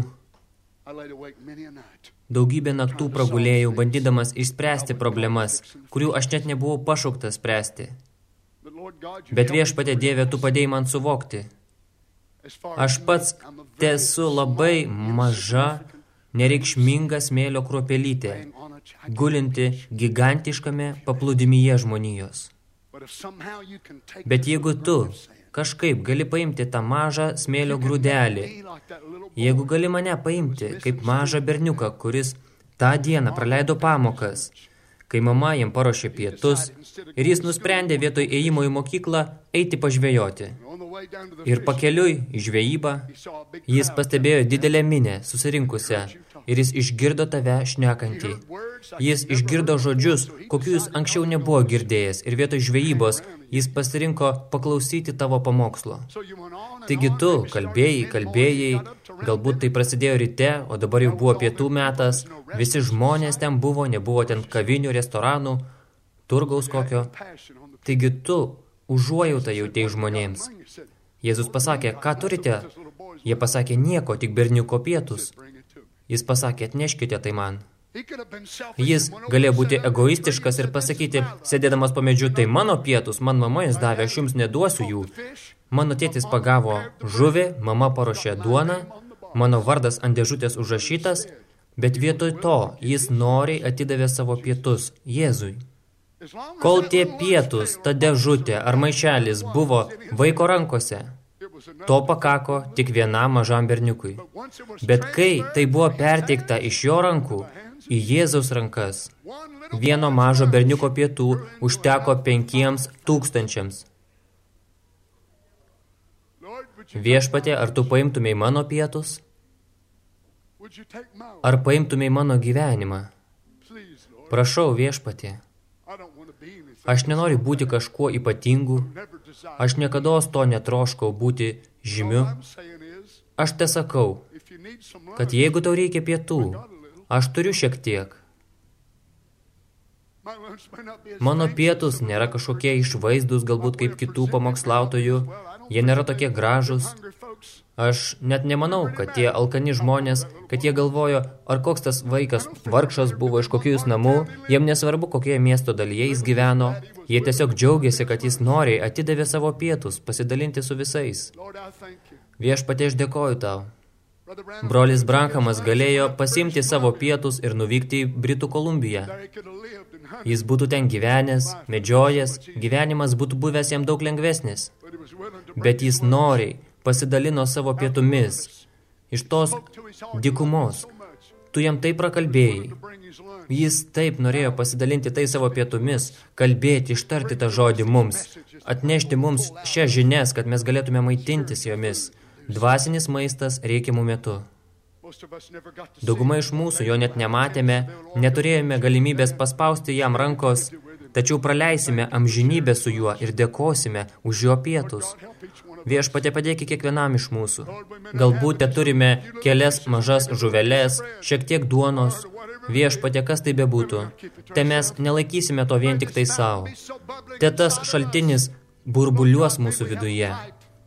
daugybę naktų pragulėjau, bandydamas išspręsti problemas, kurių aš net nebuvau pašauktas spręsti. Bet viešpatė Dieve, tu padėjai man suvokti. Aš pats tesu labai maža, nereikšminga smėlio kruopelytė, gulinti gigantiškame paplūdimyje žmonijos. Bet jeigu tu kažkaip gali paimti tą mažą smėlio grūdelį, jeigu gali mane paimti kaip mažą berniuką, kuris tą dieną praleido pamokas, kai mama jam paruošė pietus ir jis nusprendė vietoj ėjimo į mokyklą eiti pažvejoti. Ir pakeliui į žvejybą jis pastebėjo didelę minę susirinkusią ir jis išgirdo tave šnekantį. Jis išgirdo žodžius, kokių jis anksčiau nebuvo girdėjęs ir vietoj žvejybos jis pasirinko paklausyti tavo pamokslo. Taigi tu kalbėjai, kalbėjai, galbūt tai prasidėjo ryte, o dabar jau buvo pietų metas, visi žmonės ten buvo, nebuvo ten kavinių, restoranų, turgaus kokio. Taigi tu užuojautą jautėjai žmonėms. Jėzus pasakė, ką turite? Jie pasakė, nieko, tik berniuko pietus. Jis pasakė, atneškite tai man. Jis galėjo būti egoistiškas ir pasakyti, sėdėdamas po medžiu, tai mano pietus, man mama jis davė, aš jums neduosiu jų. Mano tėtis pagavo žuvį, mama paruošė duoną, mano vardas ant dėžutės užrašytas, bet vietoj to jis noriai atidavė savo pietus Jėzui. Kol tie pietus, ta dėžutė ar maišelis buvo vaiko rankose, To pakako tik vienam mažam berniukui. Bet kai tai buvo perteikta iš jo rankų į Jėzaus rankas, vieno mažo berniuko pietų užteko penkiems tūkstančiams. Viešpatė, ar tu paimtumėj mano pietus? Ar paimtumėj mano gyvenimą? Prašau, viešpatė. Aš nenoriu būti kažkuo ypatingu, aš niekados to netroškau būti žymiu. Aš te sakau, kad jeigu tau reikia pietų, aš turiu šiek tiek. Mano pietus nėra kažkokie išvaizdus, galbūt kaip kitų pamokslautojų, jie nėra tokie gražus, Aš net nemanau, kad tie alkani žmonės, kad jie galvojo, ar koks tas vaikas vargšas buvo iš kokius namų, jiem nesvarbu, kokioje miesto dalyje jis gyveno, jie tiesiog džiaugiasi, kad jis noriai atidavė savo pietus, pasidalinti su visais. Viešpatie, aš dėkoju tau. Brolis Brankamas galėjo pasimti savo pietus ir nuvykti į Britų Kolumbiją. Jis būtų ten gyvenęs, medžiojęs, gyvenimas būtų buvęs jam daug lengvesnis. Bet jis noriai, pasidalino savo pietumis iš tos dikumos. Tu jam taip prakalbėjai. Jis taip norėjo pasidalinti tai savo pietumis, kalbėti, ištarti tą žodį mums, atnešti mums šią žinias, kad mes galėtume maitintis jomis. Dvasinis maistas reikiamų metu. Dauguma iš mūsų jo net nematėme, neturėjome galimybės paspausti jam rankos, tačiau praleisime amžinybę su juo ir dėkosime už jo pietus. Viešpatė padėki kiekvienam iš mūsų. Galbūt te turime kelias mažas žuvelės, šiek tiek duonos. Viešpatė, kas tai bebūtų. Te mes nelaikysime to vien tik tai savo. Te tas šaltinis burbuliuos mūsų viduje.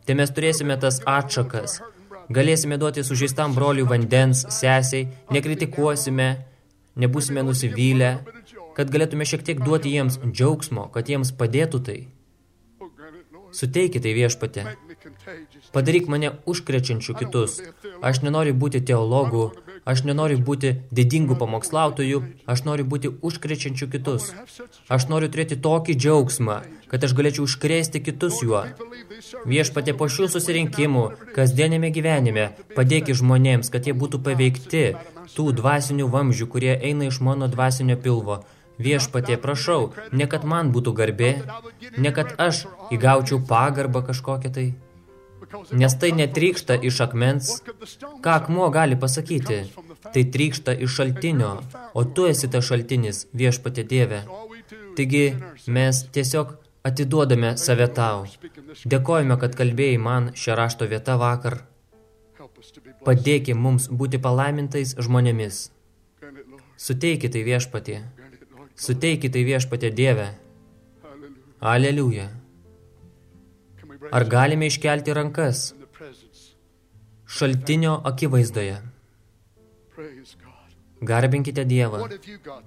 Te mes turėsime tas atšakas. Galėsime duoti sužeistam broliui vandens, sesiai, nekritikuosime, nebūsime nusivylę, kad galėtume šiek tiek duoti jiems džiaugsmo, kad jiems padėtų tai. Suteikite tai viešpatė. Padaryk mane užkrečiančių kitus. Aš nenoriu būti teologų, aš nenoriu būti didingų pamokslautojų, aš noriu būti užkrečiančių kitus. Aš noriu turėti tokį džiaugsmą, kad aš galėčiau užkrėsti kitus juo. Viešpatė po šių susirinkimų, kasdienėme gyvenime, padėki žmonėms, kad jie būtų paveikti tų dvasinių vamžių, kurie eina iš mano dvasinio pilvo. Viešpatie, prašau, ne kad man būtų garbė, ne kad aš įgaučiau pagarbą kažkokią tai, nes tai netrykšta iš akmens. Ką akmuo gali pasakyti? Tai trykšta iš šaltinio, o tu esi ta šaltinis, viešpatie Dieve. Taigi mes tiesiog atiduodame save tau. Dėkojame, kad kalbėjai man šią rašto vietą vakar. Padėki mums būti palaimintais žmonėmis. Suteikite viešpatie. Suteikite viešpatė Dievę. Aleliuja. Ar galime iškelti rankas šaltinio akivaizdoje? Garbinkite Dievą.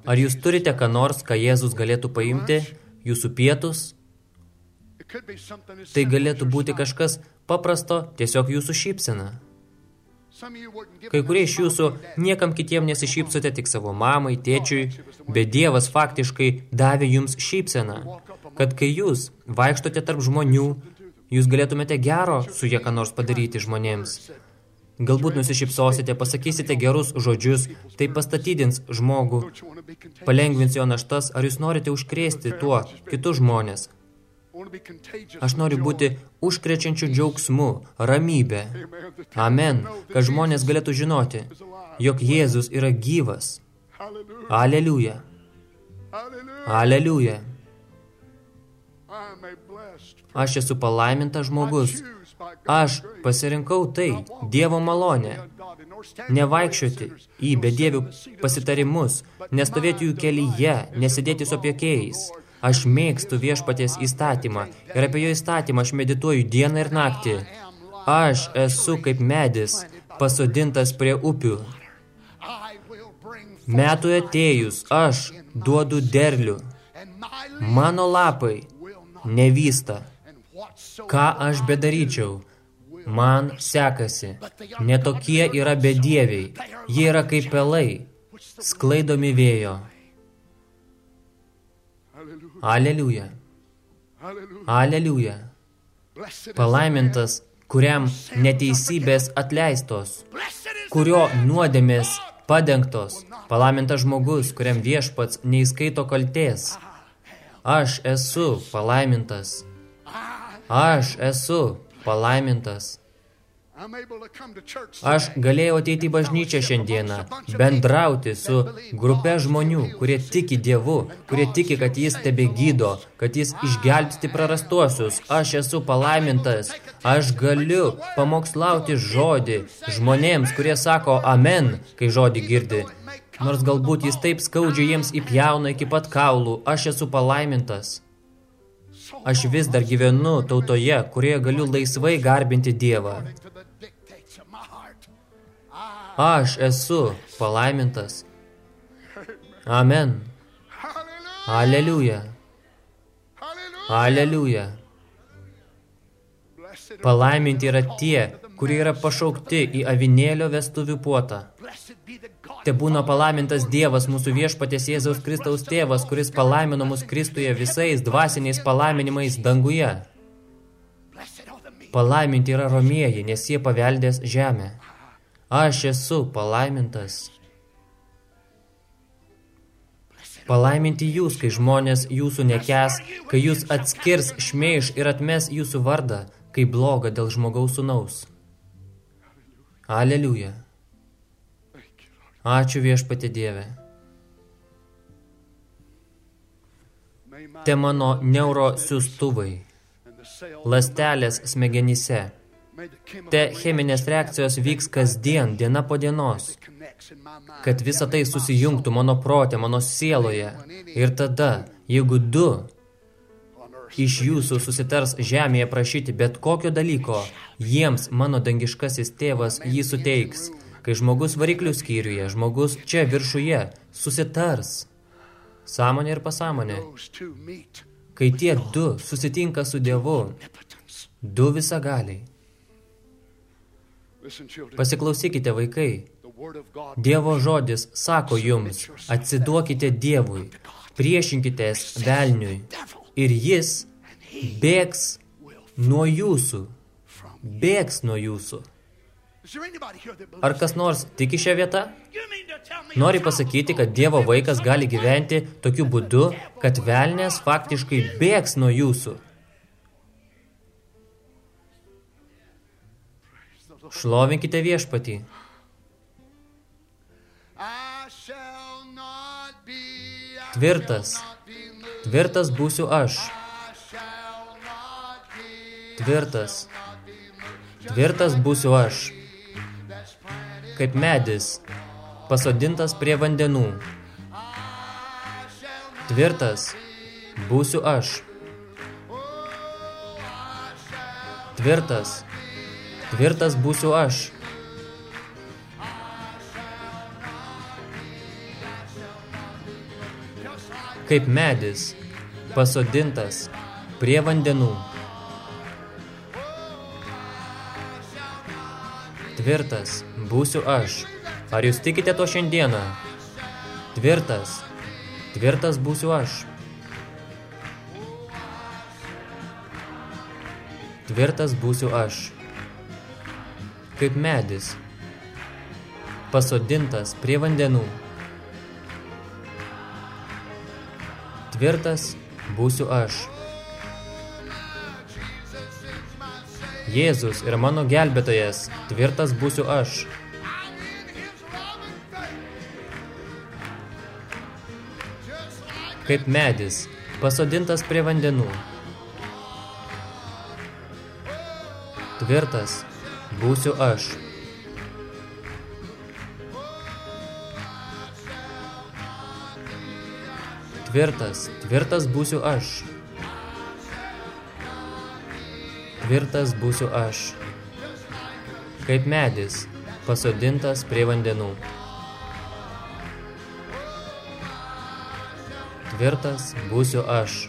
Ar jūs turite ką nors, ką Jėzus galėtų paimti, jūsų pietus? Tai galėtų būti kažkas paprasto, tiesiog jūsų šypsena. Kai kurie iš jūsų niekam kitiem nesišypsote tik savo mamai, tėčiui, bet Dievas faktiškai davė jums šypseną, kad kai jūs vaikštote tarp žmonių, jūs galėtumėte gero su jie ką nors padaryti žmonėms. Galbūt nusišypsosite, pasakysite gerus žodžius, tai pastatydins žmogų, palengvins jo naštas, ar jūs norite užkrėsti tuo kitus žmonės. Aš noriu būti užkrečiančių džiaugsmu, ramybė. Amen, kad žmonės galėtų žinoti, jog Jėzus yra gyvas. Aleliuja. Aleliuja. Aš esu palaimintas žmogus. Aš pasirinkau tai, Dievo malonė. Nevaikščioti į bedievių pasitarimus, nestovėti jų kelyje, nesidėti su apiekėjais. Aš mėgstu viešpaties įstatymą ir apie jo įstatymą aš medituoju dieną ir naktį. Aš esu kaip medis, pasodintas prie upių. Metų atėjus aš duodu derlių. Mano lapai nevysta. Ką aš bedaryčiau? Man sekasi. Netokie yra bedieviai. Jie yra kaip pelai, sklaidomi vėjo. Aleliuja. Aleliuja. Palaimintas, kuriam neteisybės atleistos, kurio nuodėmės padengtos, palaimintas žmogus, kuriam viešpats neįskaito kaltės. Aš esu palaimintas. Aš esu palaimintas. Aš galėjau ateiti į bažnyčią šiandieną, bendrauti su grupe žmonių, kurie tiki Dievu, kurie tiki, kad Jis tebe gydo, kad Jis išgelbsti prarastuosius. Aš esu palaimintas. Aš galiu pamokslauti žodį žmonėms, kurie sako Amen, kai žodį girdi. Nors galbūt Jis taip skaudžiai jiems įpjauna iki pat kaulų. Aš esu palaimintas. Aš vis dar gyvenu tautoje, kurioje galiu laisvai garbinti Dievą. Aš esu palaimintas. Amen. Aleliuja. Aleliuja. Palaiminti yra tie, kurie yra pašaukti į avinėlio vestuvių puotą. Te būna palaimintas Dievas, mūsų viešpatės Jėzaus Kristaus tėvas, kuris palaimino mus Kristuje visais dvasiniais palaiminimais danguje. Palaiminti yra romieji, nes jie paveldės žemę. Aš esu palaimintas. Palaiminti jūs, kai žmonės jūsų nekes, kai jūs atskirs šmeiš ir atmes jūsų vardą, kai bloga dėl žmogaus sunaus. Aleliuja. Ačiū viešpatė Dieve. Te mano neurosiustuvai, lastelės smegenyse – Te cheminės reakcijos vyks kasdien, diena po dienos, kad visa tai susijungtų mano protė, mano sieloje. Ir tada, jeigu du iš jūsų susitars žemėje prašyti bet kokio dalyko, jiems mano dangiškasis tėvas jį suteiks. Kai žmogus variklių skyriuje, žmogus čia viršuje, susitars. Sąmonė ir pasąmonė. Kai tie du susitinka su Dievu, du visagaliai. Pasiklausykite, vaikai. Dievo žodis sako jums, atsiduokite Dievui, priešinkitės velniui ir jis bėgs nuo jūsų. Bėgs nuo jūsų. Ar kas nors tiki šią vietą? Nori pasakyti, kad Dievo vaikas gali gyventi tokiu būdu, kad velnės faktiškai bėgs nuo jūsų. Šlovinkite viešpatį. Tvirtas, tvirtas būsiu aš. Tvirtas, tvirtas būsiu aš. Kaip medis, pasodintas prie vandenų. Tvirtas, būsiu aš. Tvirtas, tvirtas būsiu aš. kaip medis, pasodintas prie vandenų. Tvirtas būsiu aš. Ar jūs tikite to šiandieną? Tvirtas, tvirtas būsiu aš. Tvirtas būsiu aš. Kaip medis, pasodintas prie vandenų. Tvirtas būsiu aš. Jėzus yra mano gelbėtojas, tvirtas būsiu aš. Kaip medis, pasodintas prie vandenų. Tvirtas būsiu aš. Tvirtas, tvirtas būsiu aš. Tvirtas būsiu aš. Kaip medis, pasodintas prie vandenų. Tvirtas būsiu aš.